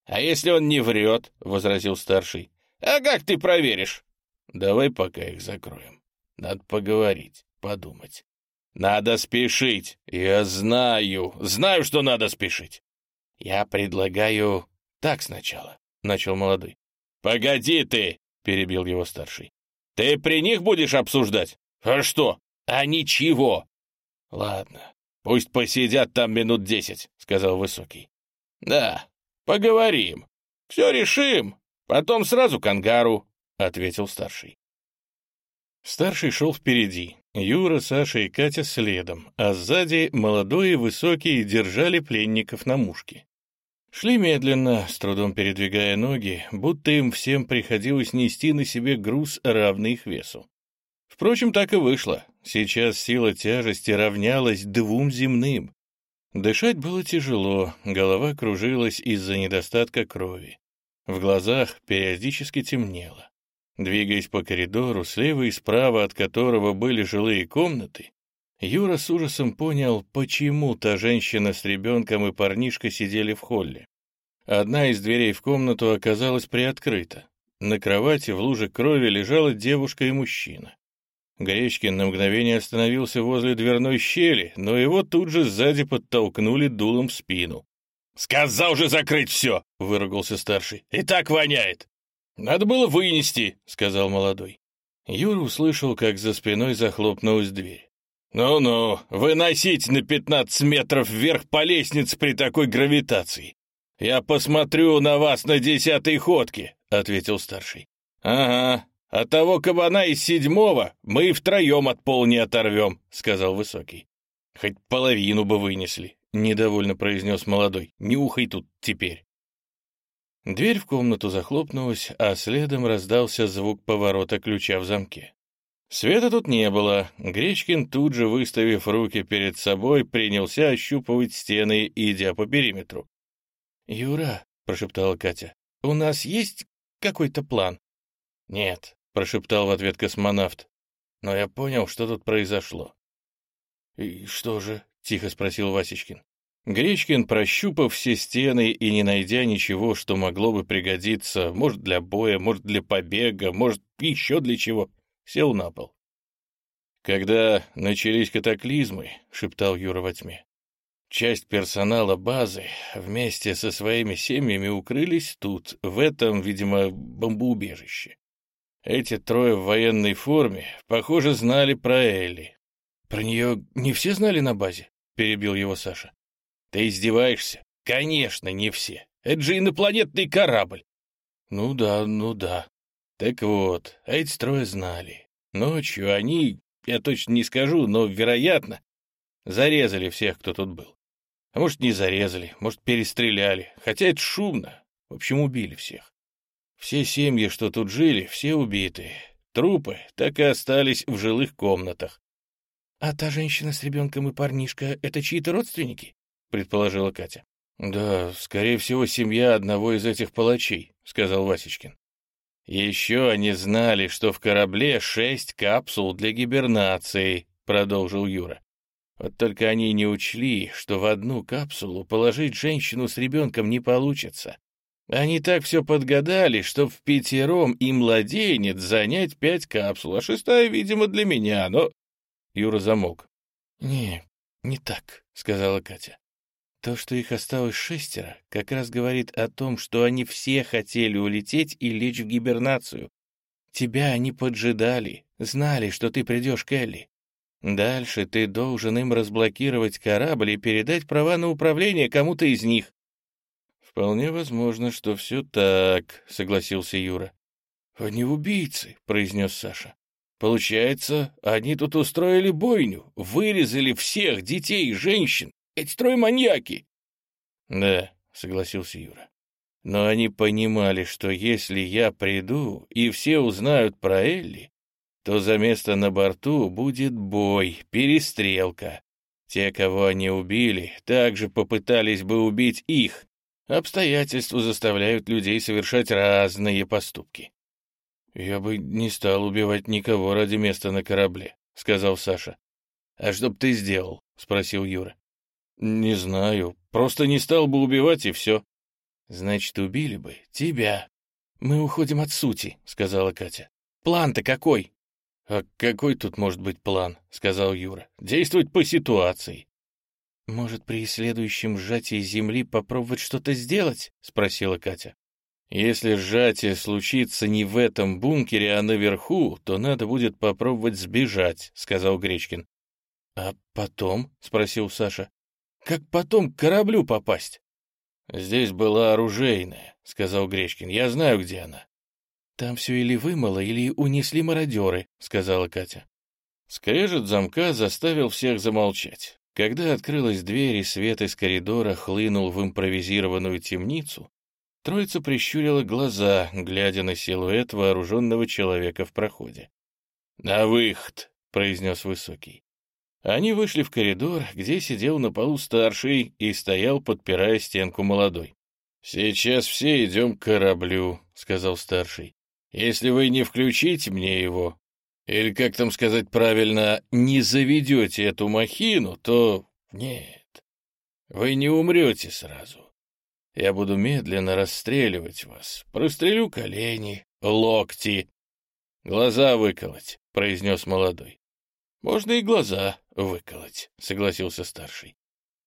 «А если он не врет?» — возразил Старший. «А как ты проверишь?» «Давай пока их закроем. Надо поговорить, подумать». «Надо спешить. Я знаю, знаю, что надо спешить». «Я предлагаю так сначала», — начал молодой. «Погоди ты!» — перебил его старший. «Ты при них будешь обсуждать? А что? А ничего!» «Ладно, пусть посидят там минут десять», — сказал Высокий. «Да, поговорим. Все решим. Потом сразу к ангару», — ответил старший. Старший шел впереди, Юра, Саша и Катя следом, а сзади молодой и высокий держали пленников на мушке. Шли медленно, с трудом передвигая ноги, будто им всем приходилось нести на себе груз, равный их весу. Впрочем, так и вышло. Сейчас сила тяжести равнялась двум земным. Дышать было тяжело, голова кружилась из-за недостатка крови. В глазах периодически темнело. Двигаясь по коридору, слева и справа от которого были жилые комнаты, Юра с ужасом понял, почему та женщина с ребенком и парнишка сидели в холле. Одна из дверей в комнату оказалась приоткрыта. На кровати в луже крови лежала девушка и мужчина. Гречкин на мгновение остановился возле дверной щели, но его тут же сзади подтолкнули дулом в спину. «Сказал же закрыть все!» — выругался старший. «И так воняет!» «Надо было вынести», — сказал молодой. Юра услышал, как за спиной захлопнулась дверь. «Ну-ну, выносить на пятнадцать метров вверх по лестнице при такой гравитации. Я посмотрю на вас на десятой ходке», — ответил старший. «Ага, а того кабана из седьмого мы втроем от пола не оторвем», — сказал высокий. «Хоть половину бы вынесли», — недовольно произнес молодой. «Нюхай тут теперь». Дверь в комнату захлопнулась, а следом раздался звук поворота ключа в замке. Света тут не было. Гречкин, тут же выставив руки перед собой, принялся ощупывать стены, идя по периметру. «Юра», — прошептала Катя, — «у нас есть какой-то план?» «Нет», — прошептал в ответ космонавт. «Но я понял, что тут произошло». «И что же?» — тихо спросил Васечкин. Гречкин, прощупав все стены и не найдя ничего, что могло бы пригодиться, может, для боя, может, для побега, может, еще для чего, сел на пол. «Когда начались катаклизмы», — шептал Юра во тьме, часть персонала базы вместе со своими семьями укрылись тут, в этом, видимо, бомбоубежище. Эти трое в военной форме, похоже, знали про Элли. «Про нее не все знали на базе?» — перебил его Саша. Ты издеваешься? Конечно, не все. Это же инопланетный корабль. Ну да, ну да. Так вот, эти трое знали. Ночью они, я точно не скажу, но, вероятно, зарезали всех, кто тут был. А может, не зарезали, может, перестреляли. Хотя это шумно. В общем, убили всех. Все семьи, что тут жили, все убиты. Трупы так и остались в жилых комнатах. «А та женщина с ребенком и парнишка — это чьи-то родственники?» — предположила Катя. «Да, скорее всего, семья одного из этих палачей», — сказал Васечкин. «Еще они знали, что в корабле шесть капсул для гибернации», — продолжил Юра. «Вот только они не учли, что в одну капсулу положить женщину с ребенком не получится. Они так все подгадали, что в пятером и младенец занять пять капсул, а шестая, видимо, для меня, но...» Юра замолк. «Не, не так», — сказала Катя. То, что их осталось шестеро, как раз говорит о том, что они все хотели улететь и лечь в гибернацию. Тебя они поджидали, знали, что ты придешь к Элли. Дальше ты должен им разблокировать корабль и передать права на управление кому-то из них. «Вполне возможно, что все так», — согласился Юра. «Они убийцы», — произнес Саша. «Получается, они тут устроили бойню, вырезали всех детей и женщин, эти трое маньяки!» «Да», — согласился Юра. «Но они понимали, что если я приду, и все узнают про Элли, то за место на борту будет бой, перестрелка. Те, кого они убили, также попытались бы убить их. Обстоятельства заставляют людей совершать разные поступки». «Я бы не стал убивать никого ради места на корабле», — сказал Саша. «А что б ты сделал?» — спросил Юра. «Не знаю. Просто не стал бы убивать, и все». «Значит, убили бы тебя. Мы уходим от сути», — сказала Катя. «План-то какой?» «А какой тут может быть план?» — сказал Юра. «Действовать по ситуации». «Может, при следующем сжатии земли попробовать что-то сделать?» — спросила Катя. «Если сжатие случится не в этом бункере, а наверху, то надо будет попробовать сбежать», — сказал Гречкин. «А потом?» — спросил Саша. Как потом к кораблю попасть? Здесь была оружейная, — сказал Гречкин. Я знаю, где она. Там все или вымыло, или унесли мародеры, — сказала Катя. Скрежет замка заставил всех замолчать. Когда открылась дверь и свет из коридора хлынул в импровизированную темницу, троица прищурила глаза, глядя на силуэт вооруженного человека в проходе. «На выход!» — произнес Высокий. Они вышли в коридор, где сидел на полу старший и стоял, подпирая стенку молодой. «Сейчас все идем к кораблю», — сказал старший. «Если вы не включите мне его, или, как там сказать правильно, не заведете эту махину, то нет, вы не умрете сразу. Я буду медленно расстреливать вас, прострелю колени, локти, глаза выколоть», — произнес молодой. «Можно и глаза выколоть», — согласился старший.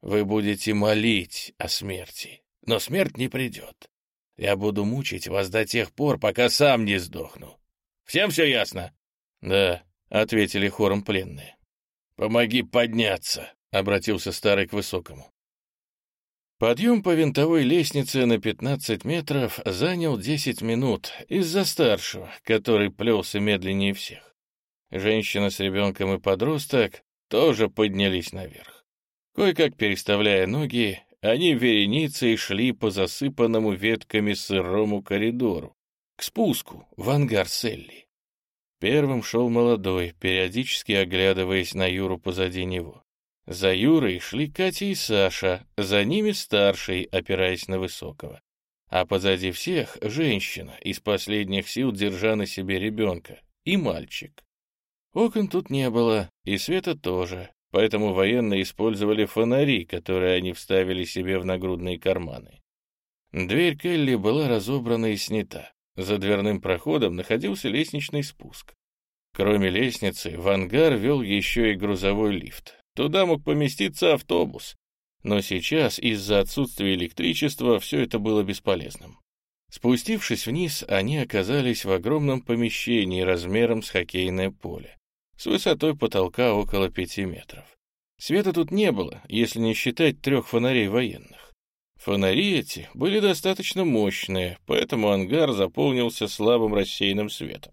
«Вы будете молить о смерти, но смерть не придет. Я буду мучить вас до тех пор, пока сам не сдохну. Всем все ясно?» «Да», — ответили хором пленные. «Помоги подняться», — обратился старый к высокому. Подъем по винтовой лестнице на 15 метров занял 10 минут из-за старшего, который плелся медленнее всех. Женщина с ребенком и подросток тоже поднялись наверх. Кое-как переставляя ноги, они вереницей шли по засыпанному ветками сырому коридору, к спуску в ангар Селли. Первым шел молодой, периодически оглядываясь на Юру позади него. За Юрой шли Катя и Саша, за ними старший, опираясь на высокого. А позади всех — женщина, из последних сил держа на себе ребенка, и мальчик. Окон тут не было, и света тоже, поэтому военные использовали фонари, которые они вставили себе в нагрудные карманы. Дверь Келли была разобрана и снята. За дверным проходом находился лестничный спуск. Кроме лестницы, в ангар вел еще и грузовой лифт. Туда мог поместиться автобус. Но сейчас из-за отсутствия электричества все это было бесполезным. Спустившись вниз, они оказались в огромном помещении размером с хоккейное поле с высотой потолка около пяти метров. Света тут не было, если не считать трех фонарей военных. Фонари эти были достаточно мощные, поэтому ангар заполнился слабым рассеянным светом.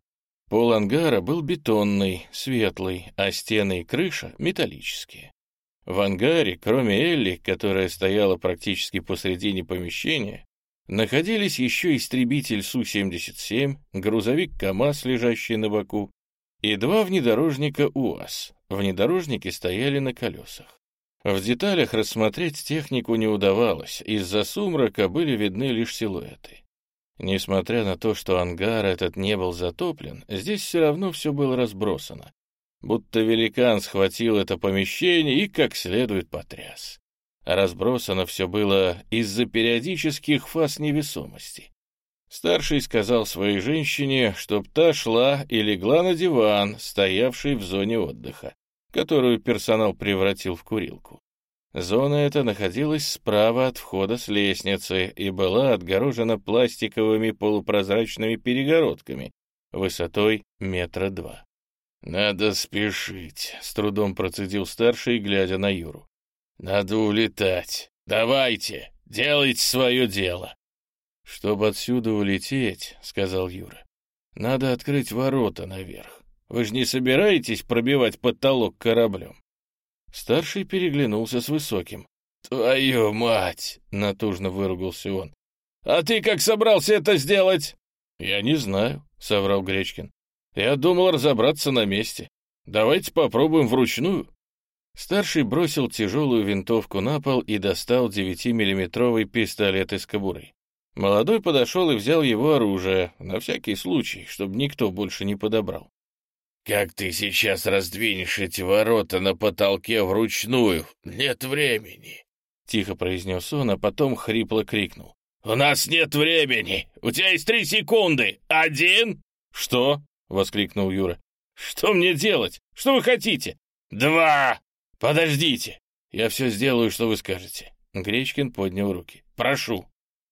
Пол ангара был бетонный, светлый, а стены и крыша — металлические. В ангаре, кроме Элли, которая стояла практически посредине помещения, находились еще истребитель Су-77, грузовик КАМАЗ, лежащий на боку, и два внедорожника УАЗ. Внедорожники стояли на колесах. В деталях рассмотреть технику не удавалось, из-за сумрака были видны лишь силуэты. Несмотря на то, что ангар этот не был затоплен, здесь все равно все было разбросано. Будто великан схватил это помещение и как следует потряс. разбросано все было из-за периодических фаз невесомости. Старший сказал своей женщине, чтоб та шла и легла на диван, стоявший в зоне отдыха которую персонал превратил в курилку. Зона эта находилась справа от входа с лестницы и была отгорожена пластиковыми полупрозрачными перегородками высотой метра два. «Надо спешить», — с трудом процедил старший, глядя на Юру. «Надо улетать. Давайте, делайте свое дело». «Чтобы отсюда улететь», — сказал Юра, — «надо открыть ворота наверх. Вы же не собираетесь пробивать потолок кораблем?» Старший переглянулся с высоким. «Твою мать!» — натужно выругался он. «А ты как собрался это сделать?» «Я не знаю», — соврал Гречкин. «Я думал разобраться на месте. Давайте попробуем вручную». Старший бросил тяжелую винтовку на пол и достал 9-миллиметровый пистолет из кобуры. Молодой подошел и взял его оружие, на всякий случай, чтобы никто больше не подобрал. «Как ты сейчас раздвинешь эти ворота на потолке вручную? Нет времени!» Тихо произнес он, а потом хрипло крикнул. «У нас нет времени! У тебя есть три секунды! Один!» «Что?» — воскликнул Юра. «Что мне делать? Что вы хотите?» «Два! Подождите! Я все сделаю, что вы скажете!» Гречкин поднял руки. «Прошу!»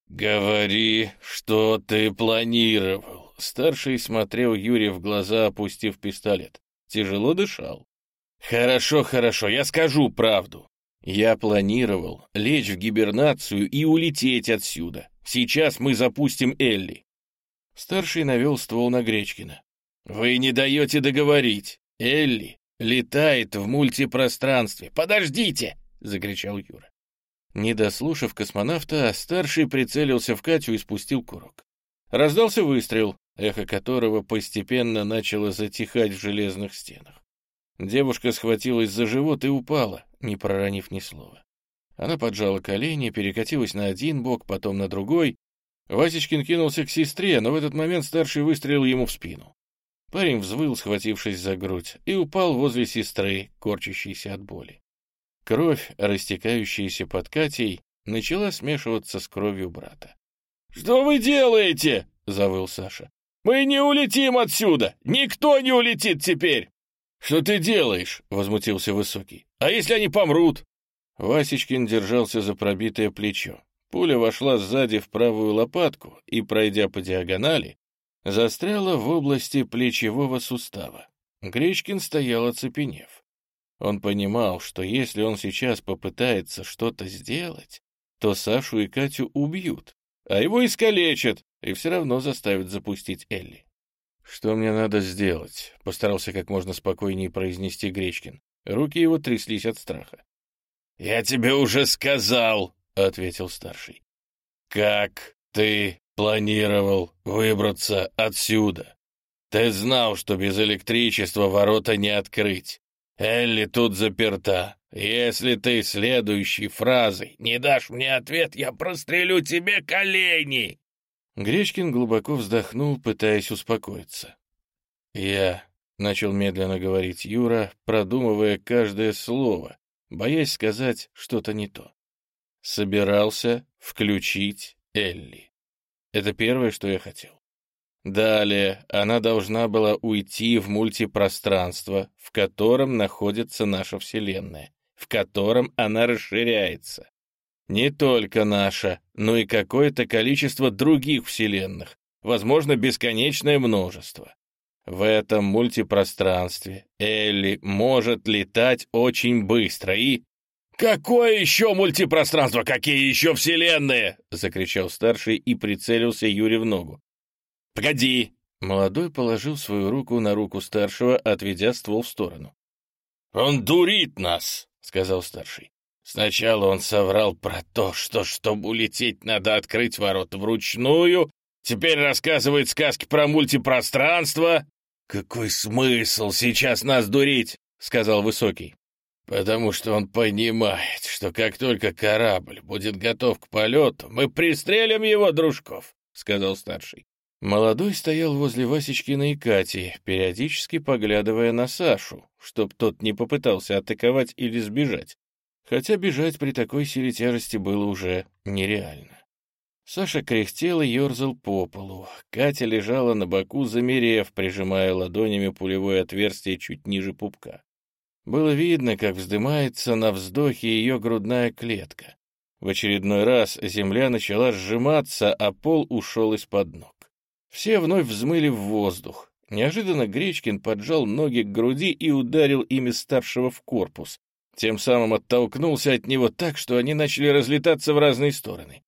«Говори, что ты планировал!» Старший смотрел Юре в глаза, опустив пистолет. Тяжело дышал. «Хорошо, хорошо, я скажу правду. Я планировал лечь в гибернацию и улететь отсюда. Сейчас мы запустим Элли». Старший навел ствол на Гречкина. «Вы не даете договорить. Элли летает в мультипространстве. Подождите!» — закричал Юра. Не дослушав космонавта, старший прицелился в Катю и спустил курок. Раздался выстрел эхо которого постепенно начало затихать в железных стенах. Девушка схватилась за живот и упала, не проронив ни слова. Она поджала колени, перекатилась на один бок, потом на другой. Васечкин кинулся к сестре, но в этот момент старший выстрелил ему в спину. Парень взвыл, схватившись за грудь, и упал возле сестры, корчащейся от боли. Кровь, растекающаяся под Катей, начала смешиваться с кровью брата. «Что вы делаете?» — завыл Саша. Мы не улетим отсюда! Никто не улетит теперь!» «Что ты делаешь?» — возмутился Высокий. «А если они помрут?» Васечкин держался за пробитое плечо. Пуля вошла сзади в правую лопатку и, пройдя по диагонали, застряла в области плечевого сустава. Гречкин стоял оцепенев. Он понимал, что если он сейчас попытается что-то сделать, то Сашу и Катю убьют, а его искалечат, и все равно заставит запустить Элли. «Что мне надо сделать?» — постарался как можно спокойнее произнести Гречкин. Руки его тряслись от страха. «Я тебе уже сказал!» — ответил старший. «Как ты планировал выбраться отсюда? Ты знал, что без электричества ворота не открыть. Элли тут заперта. Если ты следующей фразой не дашь мне ответ, я прострелю тебе колени!» Гречкин глубоко вздохнул, пытаясь успокоиться. «Я...» — начал медленно говорить Юра, продумывая каждое слово, боясь сказать что-то не то. «Собирался включить Элли. Это первое, что я хотел. Далее она должна была уйти в мультипространство, в котором находится наша Вселенная, в котором она расширяется. Не только наша, но и какое-то количество других вселенных, возможно, бесконечное множество. В этом мультипространстве Элли может летать очень быстро и... «Какое еще мультипространство? Какие еще вселенные?» — закричал старший и прицелился Юре в ногу. «Погоди!» — молодой положил свою руку на руку старшего, отведя ствол в сторону. «Он дурит нас!» — сказал старший. Сначала он соврал про то, что, чтобы улететь, надо открыть ворота вручную. Теперь рассказывает сказки про мультипространство. «Какой смысл сейчас нас дурить?» — сказал Высокий. «Потому что он понимает, что как только корабль будет готов к полету, мы пристрелим его, дружков», — сказал старший. Молодой стоял возле Васечкина и Кати, периодически поглядывая на Сашу, чтоб тот не попытался атаковать или сбежать, хотя бежать при такой силе тяжести было уже нереально. Саша кряхтел и ерзал по полу. Катя лежала на боку, замерев, прижимая ладонями пулевое отверстие чуть ниже пупка. Было видно, как вздымается на вздохе ее грудная клетка. В очередной раз земля начала сжиматься, а пол ушел из-под ног. Все вновь взмыли в воздух. Неожиданно Гречкин поджал ноги к груди и ударил ими старшего в корпус. Тем самым оттолкнулся от него так, что они начали разлетаться в разные стороны.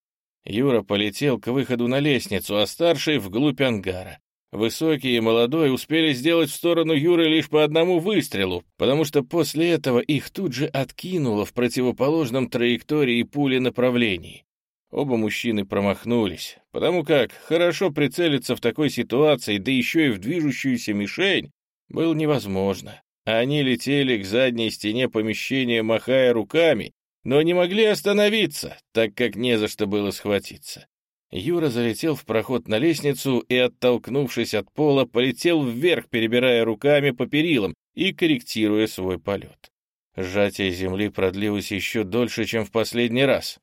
Юра полетел к выходу на лестницу, а старший — вглубь ангара. Высокий и молодой успели сделать в сторону Юры лишь по одному выстрелу, потому что после этого их тут же откинуло в противоположном траектории пули направлении. Оба мужчины промахнулись, потому как хорошо прицелиться в такой ситуации, да еще и в движущуюся мишень, было невозможно. Они летели к задней стене помещения, махая руками, но не могли остановиться, так как не за что было схватиться. Юра залетел в проход на лестницу и, оттолкнувшись от пола, полетел вверх, перебирая руками по перилам и корректируя свой полет. Сжатие земли продлилось еще дольше, чем в последний раз.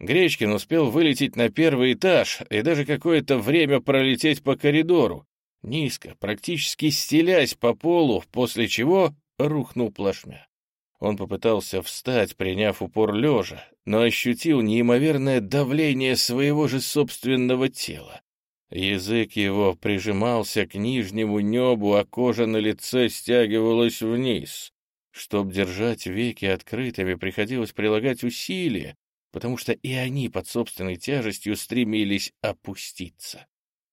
Гречкин успел вылететь на первый этаж и даже какое-то время пролететь по коридору, низко, практически стелясь по полу, после чего рухнул плашмя. Он попытался встать, приняв упор лежа, но ощутил неимоверное давление своего же собственного тела. Язык его прижимался к нижнему небу, а кожа на лице стягивалась вниз. Чтоб держать веки открытыми, приходилось прилагать усилия, потому что и они под собственной тяжестью стремились опуститься.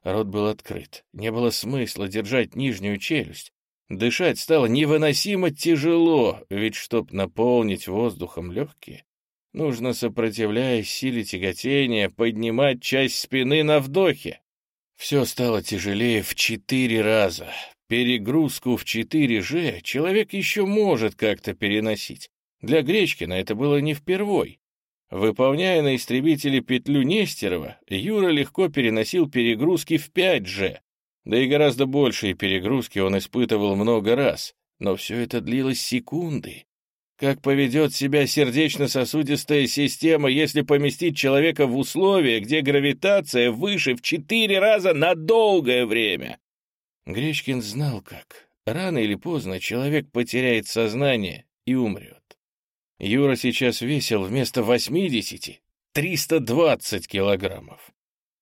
Рот был открыт, не было смысла держать нижнюю челюсть, Дышать стало невыносимо тяжело, ведь чтоб наполнить воздухом легкие, нужно, сопротивляясь силе тяготения, поднимать часть спины на вдохе. Все стало тяжелее в четыре раза. Перегрузку в 4G человек еще может как-то переносить. Для Гречкина это было не впервой. Выполняя на истребителе петлю Нестерова, Юра легко переносил перегрузки в 5G, да и гораздо большие перегрузки он испытывал много раз, но все это длилось секунды. Как поведет себя сердечно-сосудистая система, если поместить человека в условия, где гравитация выше в четыре раза на долгое время? Гречкин знал как. Рано или поздно человек потеряет сознание и умрет. Юра сейчас весил вместо 80 320 килограммов.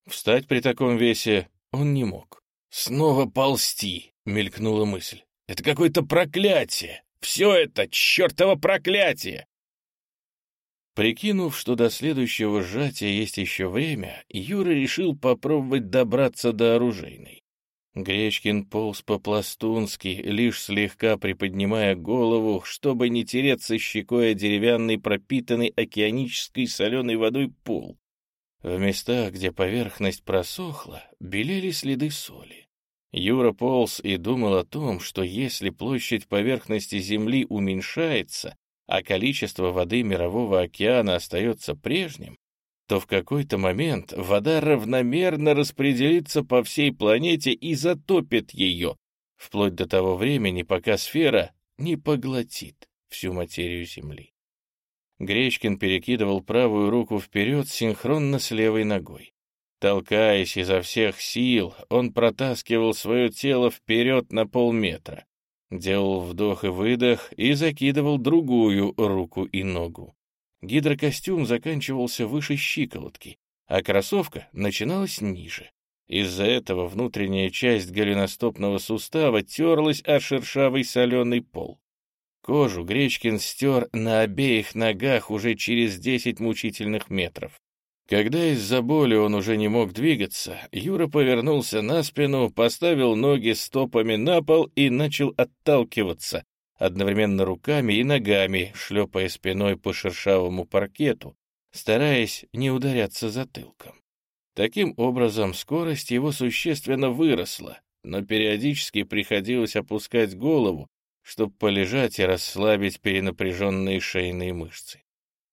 Встать при таком весе он не мог. «Снова ползти!» — мелькнула мысль. «Это какое-то проклятие! Все это чертово проклятие!» Прикинув, что до следующего сжатия есть еще время, Юра решил попробовать добраться до оружейной. Гречкин полз по-пластунски, лишь слегка приподнимая голову, чтобы не тереться щекой о деревянный пропитанный океанической соленой водой пол. В местах, где поверхность просохла, белели следы соли. Юра полз и думал о том, что если площадь поверхности Земли уменьшается, а количество воды Мирового океана остается прежним, то в какой-то момент вода равномерно распределится по всей планете и затопит ее, вплоть до того времени, пока сфера не поглотит всю материю Земли. Гречкин перекидывал правую руку вперед синхронно с левой ногой. Толкаясь изо всех сил, он протаскивал свое тело вперед на полметра, делал вдох и выдох и закидывал другую руку и ногу. Гидрокостюм заканчивался выше щиколотки, а кроссовка начиналась ниже. Из-за этого внутренняя часть голеностопного сустава терлась о шершавый соленый пол. Кожу Гречкин стер на обеих ногах уже через десять мучительных метров. Когда из-за боли он уже не мог двигаться, Юра повернулся на спину, поставил ноги стопами на пол и начал отталкиваться, одновременно руками и ногами, шлепая спиной по шершавому паркету, стараясь не ударяться затылком. Таким образом, скорость его существенно выросла, но периодически приходилось опускать голову, чтобы полежать и расслабить перенапряженные шейные мышцы.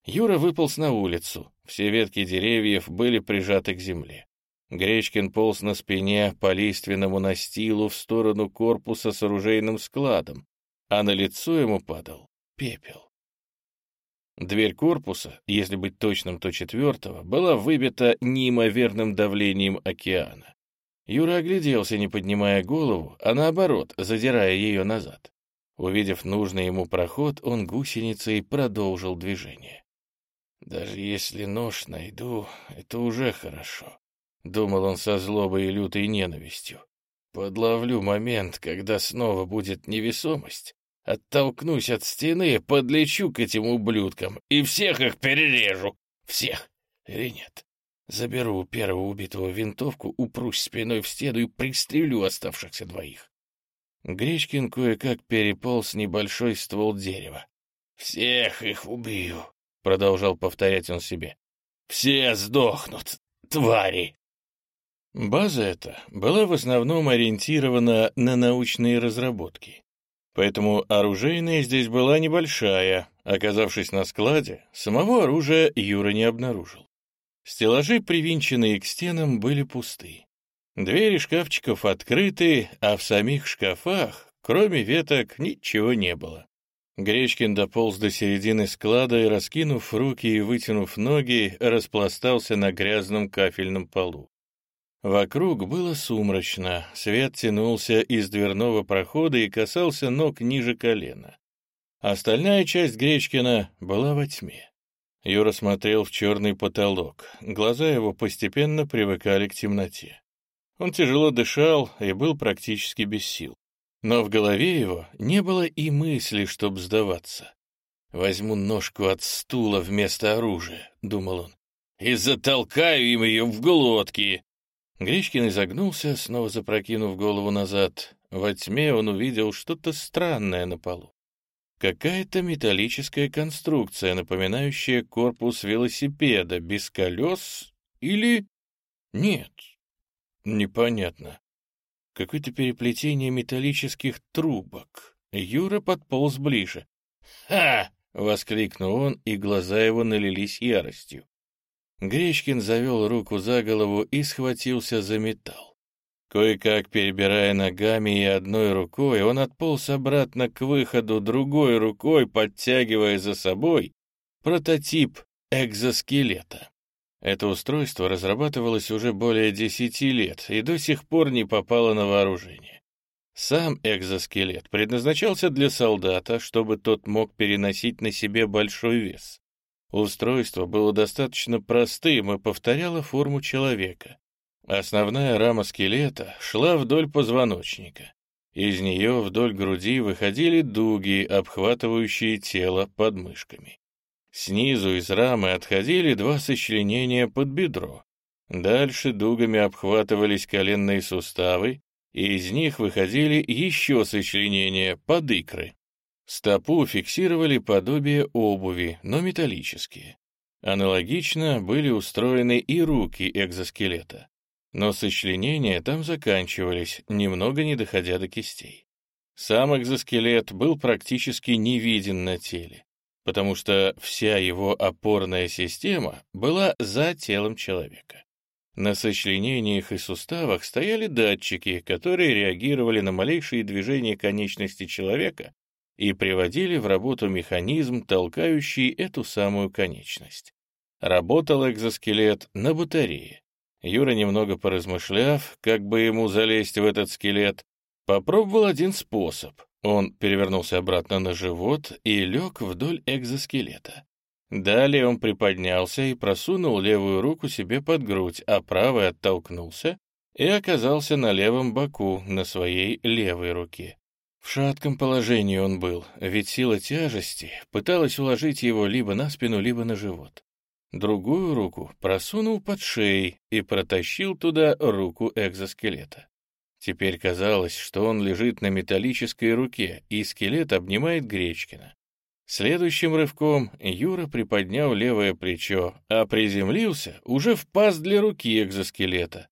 Юра выполз на улицу, все ветки деревьев были прижаты к земле. Гречкин полз на спине по лиственному настилу в сторону корпуса с оружейным складом, а на лицо ему падал пепел. Дверь корпуса, если быть точным, то четвертого, была выбита неимоверным давлением океана. Юра огляделся, не поднимая голову, а наоборот, задирая ее назад. Увидев нужный ему проход, он гусеницей продолжил движение. «Даже если нож найду, это уже хорошо», — думал он со злобой и лютой ненавистью. «Подловлю момент, когда снова будет невесомость, оттолкнусь от стены, подлечу к этим ублюдкам и всех их перережу. Всех. Или нет? Заберу первого убитого винтовку, упрусь спиной в стену и пристрелю оставшихся двоих. Гречкин кое-как переполз небольшой ствол дерева. «Всех их убью», — продолжал повторять он себе. «Все сдохнут, твари!» База эта была в основном ориентирована на научные разработки. Поэтому оружейная здесь была небольшая. Оказавшись на складе, самого оружия Юра не обнаружил. Стеллажи, привинченные к стенам, были пусты. Двери шкафчиков открыты, а в самих шкафах, кроме веток, ничего не было. Гречкин дополз до середины склада и, раскинув руки и вытянув ноги, распластался на грязном кафельном полу. Вокруг было сумрачно, свет тянулся из дверного прохода и касался ног ниже колена. Остальная часть Гречкина была во тьме. Юра смотрел в черный потолок, глаза его постепенно привыкали к темноте. Он тяжело дышал и был практически без сил. Но в голове его не было и мысли, чтоб сдаваться. «Возьму ножку от стула вместо оружия», — думал он, — «и затолкаю им ее в глотки». Гречкин изогнулся, снова запрокинув голову назад. Во тьме он увидел что-то странное на полу. Какая-то металлическая конструкция, напоминающая корпус велосипеда, без колес или... Нет, непонятно. Какое-то переплетение металлических трубок. Юра подполз ближе. «Ха!» — воскликнул он, и глаза его налились яростью. Гречкин завел руку за голову и схватился за металл. Кое-как перебирая ногами и одной рукой, он отполз обратно к выходу другой рукой, подтягивая за собой прототип экзоскелета. Это устройство разрабатывалось уже более десяти лет и до сих пор не попало на вооружение. Сам экзоскелет предназначался для солдата, чтобы тот мог переносить на себе большой вес. Устройство было достаточно простым и повторяло форму человека. Основная рама скелета шла вдоль позвоночника. Из нее вдоль груди выходили дуги, обхватывающие тело под мышками. Снизу из рамы отходили два сочленения под бедро. Дальше дугами обхватывались коленные суставы, и из них выходили еще сочленения под икры. Стопу фиксировали подобие обуви, но металлические. Аналогично были устроены и руки экзоскелета. Но сочленения там заканчивались, немного не доходя до кистей. Сам экзоскелет был практически не виден на теле, потому что вся его опорная система была за телом человека. На сочленениях и суставах стояли датчики, которые реагировали на малейшие движения конечности человека и приводили в работу механизм, толкающий эту самую конечность. Работал экзоскелет на батарее. Юра, немного поразмышляв, как бы ему залезть в этот скелет, попробовал один способ. Он перевернулся обратно на живот и лег вдоль экзоскелета. Далее он приподнялся и просунул левую руку себе под грудь, а правый оттолкнулся и оказался на левом боку, на своей левой руке. В шатком положении он был, ведь сила тяжести пыталась уложить его либо на спину, либо на живот. Другую руку просунул под шеей и протащил туда руку экзоскелета. Теперь казалось, что он лежит на металлической руке, и скелет обнимает Гречкина. Следующим рывком Юра приподнял левое плечо, а приземлился уже в паз для руки экзоскелета.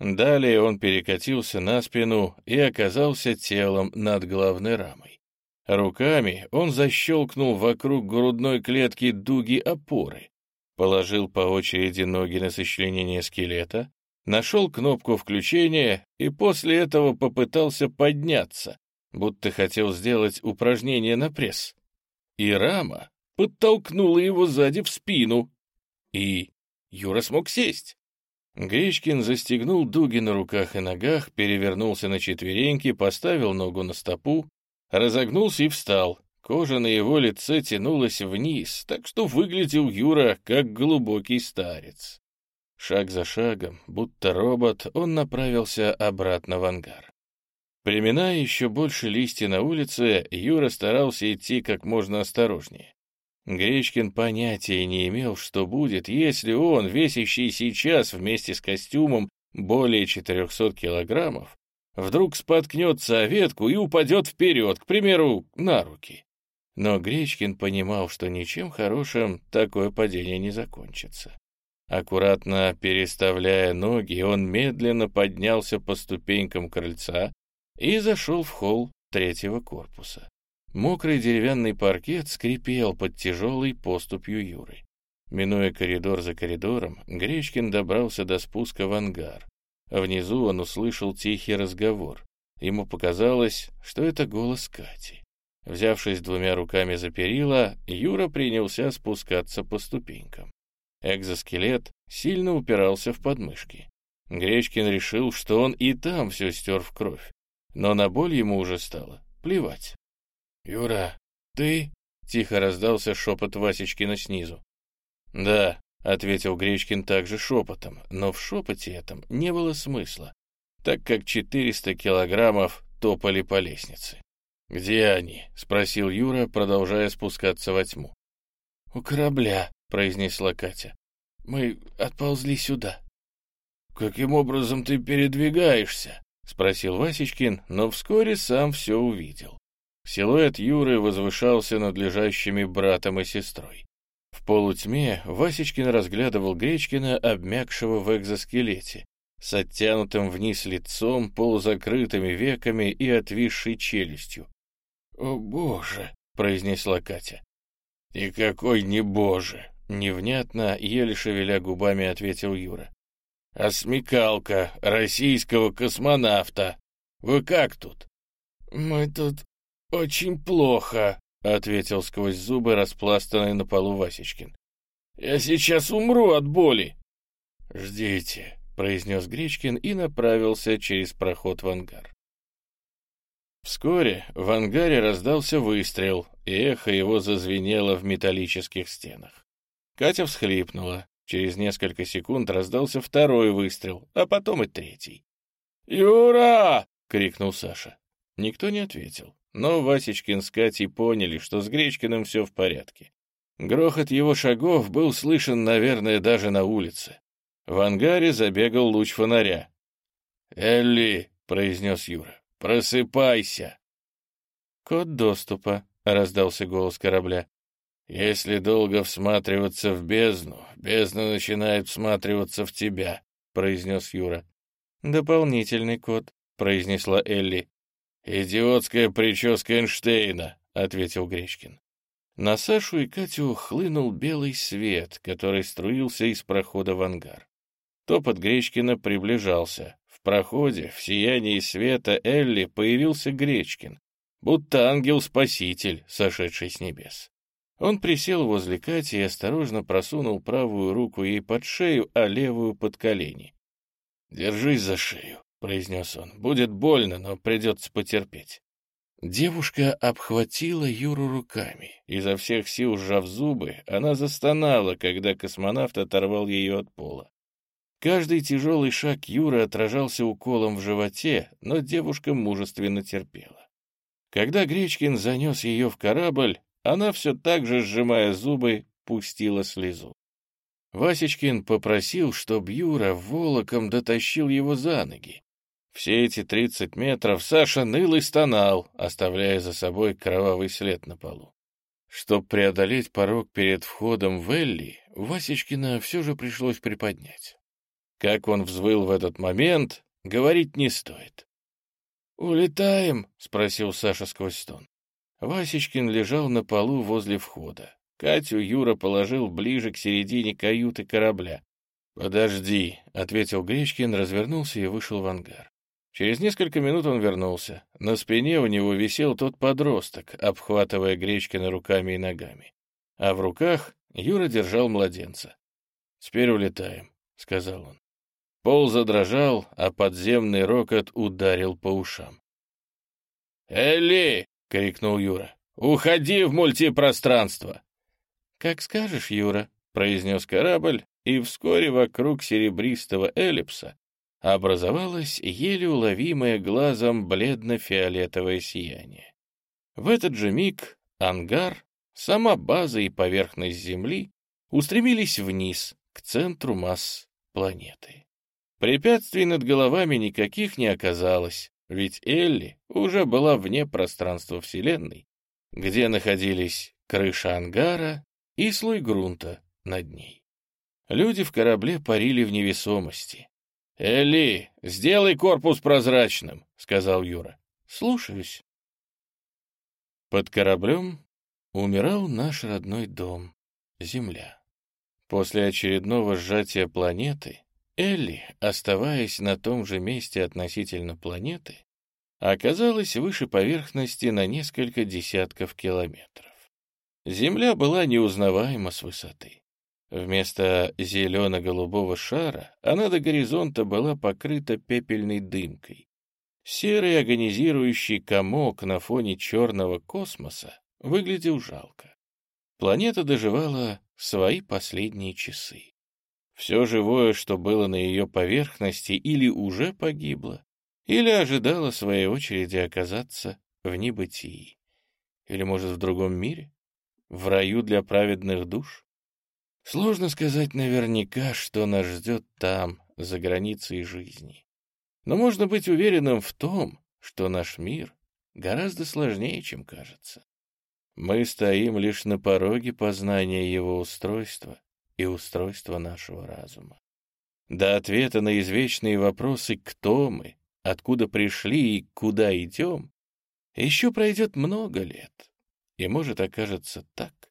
Далее он перекатился на спину и оказался телом над головной рамой. Руками он защелкнул вокруг грудной клетки дуги опоры, положил по очереди ноги на сочленение скелета, нашел кнопку включения и после этого попытался подняться, будто хотел сделать упражнение на пресс. И рама подтолкнула его сзади в спину, и Юра смог сесть. Гречкин застегнул дуги на руках и ногах, перевернулся на четвереньки, поставил ногу на стопу, разогнулся и встал. Кожа на его лице тянулась вниз, так что выглядел Юра как глубокий старец. Шаг за шагом, будто робот, он направился обратно в ангар. Приминая еще больше листья на улице, Юра старался идти как можно осторожнее. Гречкин понятия не имел, что будет, если он, весящий сейчас вместе с костюмом более 400 килограммов, вдруг споткнется о ветку и упадет вперед, к примеру, на руки. Но Гречкин понимал, что ничем хорошим такое падение не закончится. Аккуратно переставляя ноги, он медленно поднялся по ступенькам крыльца и зашел в холл третьего корпуса. Мокрый деревянный паркет скрипел под тяжелой поступью Юры. Минуя коридор за коридором, Гречкин добрался до спуска в ангар. Внизу он услышал тихий разговор. Ему показалось, что это голос Кати. Взявшись двумя руками за перила, Юра принялся спускаться по ступенькам. Экзоскелет сильно упирался в подмышки. Гречкин решил, что он и там все стер в кровь. Но на боль ему уже стало плевать. «Юра, ты?» — тихо раздался шепот Васечкина снизу. «Да», — ответил Гречкин также шепотом, но в шепоте этом не было смысла, так как 400 килограммов топали по лестнице. «Где они?» — спросил Юра, продолжая спускаться во тьму. «У корабля», — произнесла Катя. «Мы отползли сюда». «Каким образом ты передвигаешься?» — спросил Васечкин, но вскоре сам все увидел. Силуэт Юры возвышался над лежащими братом и сестрой. В полутьме Васечкин разглядывал Гречкина, обмякшего в экзоскелете, с оттянутым вниз лицом, полузакрытыми веками и отвисшей челюстью. «О, Боже!» — произнесла Катя. «И какой не Боже!» — невнятно, еле шевеля губами ответил Юра. «А смекалка российского космонавта! Вы как тут?» «Мы тут очень плохо», — ответил сквозь зубы распластанный на полу Васечкин. «Я сейчас умру от боли!» «Ждите», — произнес Гречкин и направился через проход в ангар. Вскоре в ангаре раздался выстрел, и эхо его зазвенело в металлических стенах. Катя всхлипнула. Через несколько секунд раздался второй выстрел, а потом и третий. «Юра!» — крикнул Саша. Никто не ответил, но Васечкин с Катей поняли, что с Гречкиным все в порядке. Грохот его шагов был слышен, наверное, даже на улице. В ангаре забегал луч фонаря. «Элли!» — произнес Юра. Просыпайся!» «Код доступа», — раздался голос корабля. «Если долго всматриваться в бездну, бездна начинает всматриваться в тебя», — произнес Юра. «Дополнительный код», — произнесла Элли. «Идиотская прическа Эйнштейна», — ответил Гречкин. На Сашу и Катю хлынул белый свет, который струился из прохода в ангар. Топот Гречкина приближался. В проходе, в сиянии света Элли появился Гречкин, будто ангел-спаситель, сошедший с небес. Он присел возле Кати и осторожно просунул правую руку ей под шею, а левую под колени. «Держись за шею», — произнес он. «Будет больно, но придется потерпеть». Девушка обхватила Юру руками. Изо всех сил сжав зубы, она застонала, когда космонавт оторвал ее от пола. Каждый тяжелый шаг Юры отражался уколом в животе, но девушка мужественно терпела. Когда Гречкин занес ее в корабль, она все так же, сжимая зубы, пустила слезу. Васечкин попросил, чтобы Юра волоком дотащил его за ноги. Все эти тридцать метров Саша ныл и стонал, оставляя за собой кровавый след на полу. Чтобы преодолеть порог перед входом в Элли, Васечкина все же пришлось приподнять. Как он взвыл в этот момент, говорить не стоит. «Улетаем?» — спросил Саша сквозь стон. Васечкин лежал на полу возле входа. Катю Юра положил ближе к середине каюты корабля. «Подожди», — ответил Гречкин, развернулся и вышел в ангар. Через несколько минут он вернулся. На спине у него висел тот подросток, обхватывая Гречкина руками и ногами. А в руках Юра держал младенца. «Теперь улетаем», — сказал он. Пол задрожал, а подземный рокот ударил по ушам. «Элли!» — крикнул Юра. «Уходи в мультипространство!» «Как скажешь, Юра», — произнес корабль, и вскоре вокруг серебристого эллипса образовалось еле уловимое глазом бледно-фиолетовое сияние. В этот же миг ангар, сама база и поверхность Земли устремились вниз, к центру масс планеты. Препятствий над головами никаких не оказалось, ведь Элли уже была вне пространства Вселенной, где находились крыша ангара и слой грунта над ней. Люди в корабле парили в невесомости. «Элли, сделай корпус прозрачным», — сказал Юра. «Слушаюсь». Под кораблем умирал наш родной дом, Земля. После очередного сжатия планеты Элли, оставаясь на том же месте относительно планеты, оказалась выше поверхности на несколько десятков километров. Земля была неузнаваема с высоты. Вместо зелено-голубого шара она до горизонта была покрыта пепельной дымкой. Серый агонизирующий комок на фоне черного космоса выглядел жалко. Планета доживала свои последние часы. Все живое, что было на ее поверхности, или уже погибло, или ожидало своей очереди оказаться в небытии. Или, может, в другом мире? В раю для праведных душ? Сложно сказать наверняка, что нас ждет там, за границей жизни. Но можно быть уверенным в том, что наш мир гораздо сложнее, чем кажется. Мы стоим лишь на пороге познания его устройства и устройства нашего разума. До ответа на извечные вопросы «кто мы?», «откуда пришли» и «куда идем?» еще пройдет много лет, и может окажется так,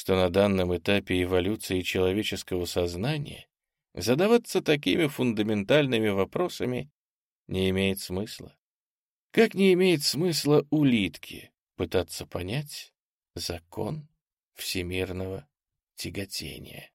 что на данном этапе эволюции человеческого сознания задаваться такими фундаментальными вопросами не имеет смысла. Как не имеет смысла улитки пытаться понять закон всемирного тяготения.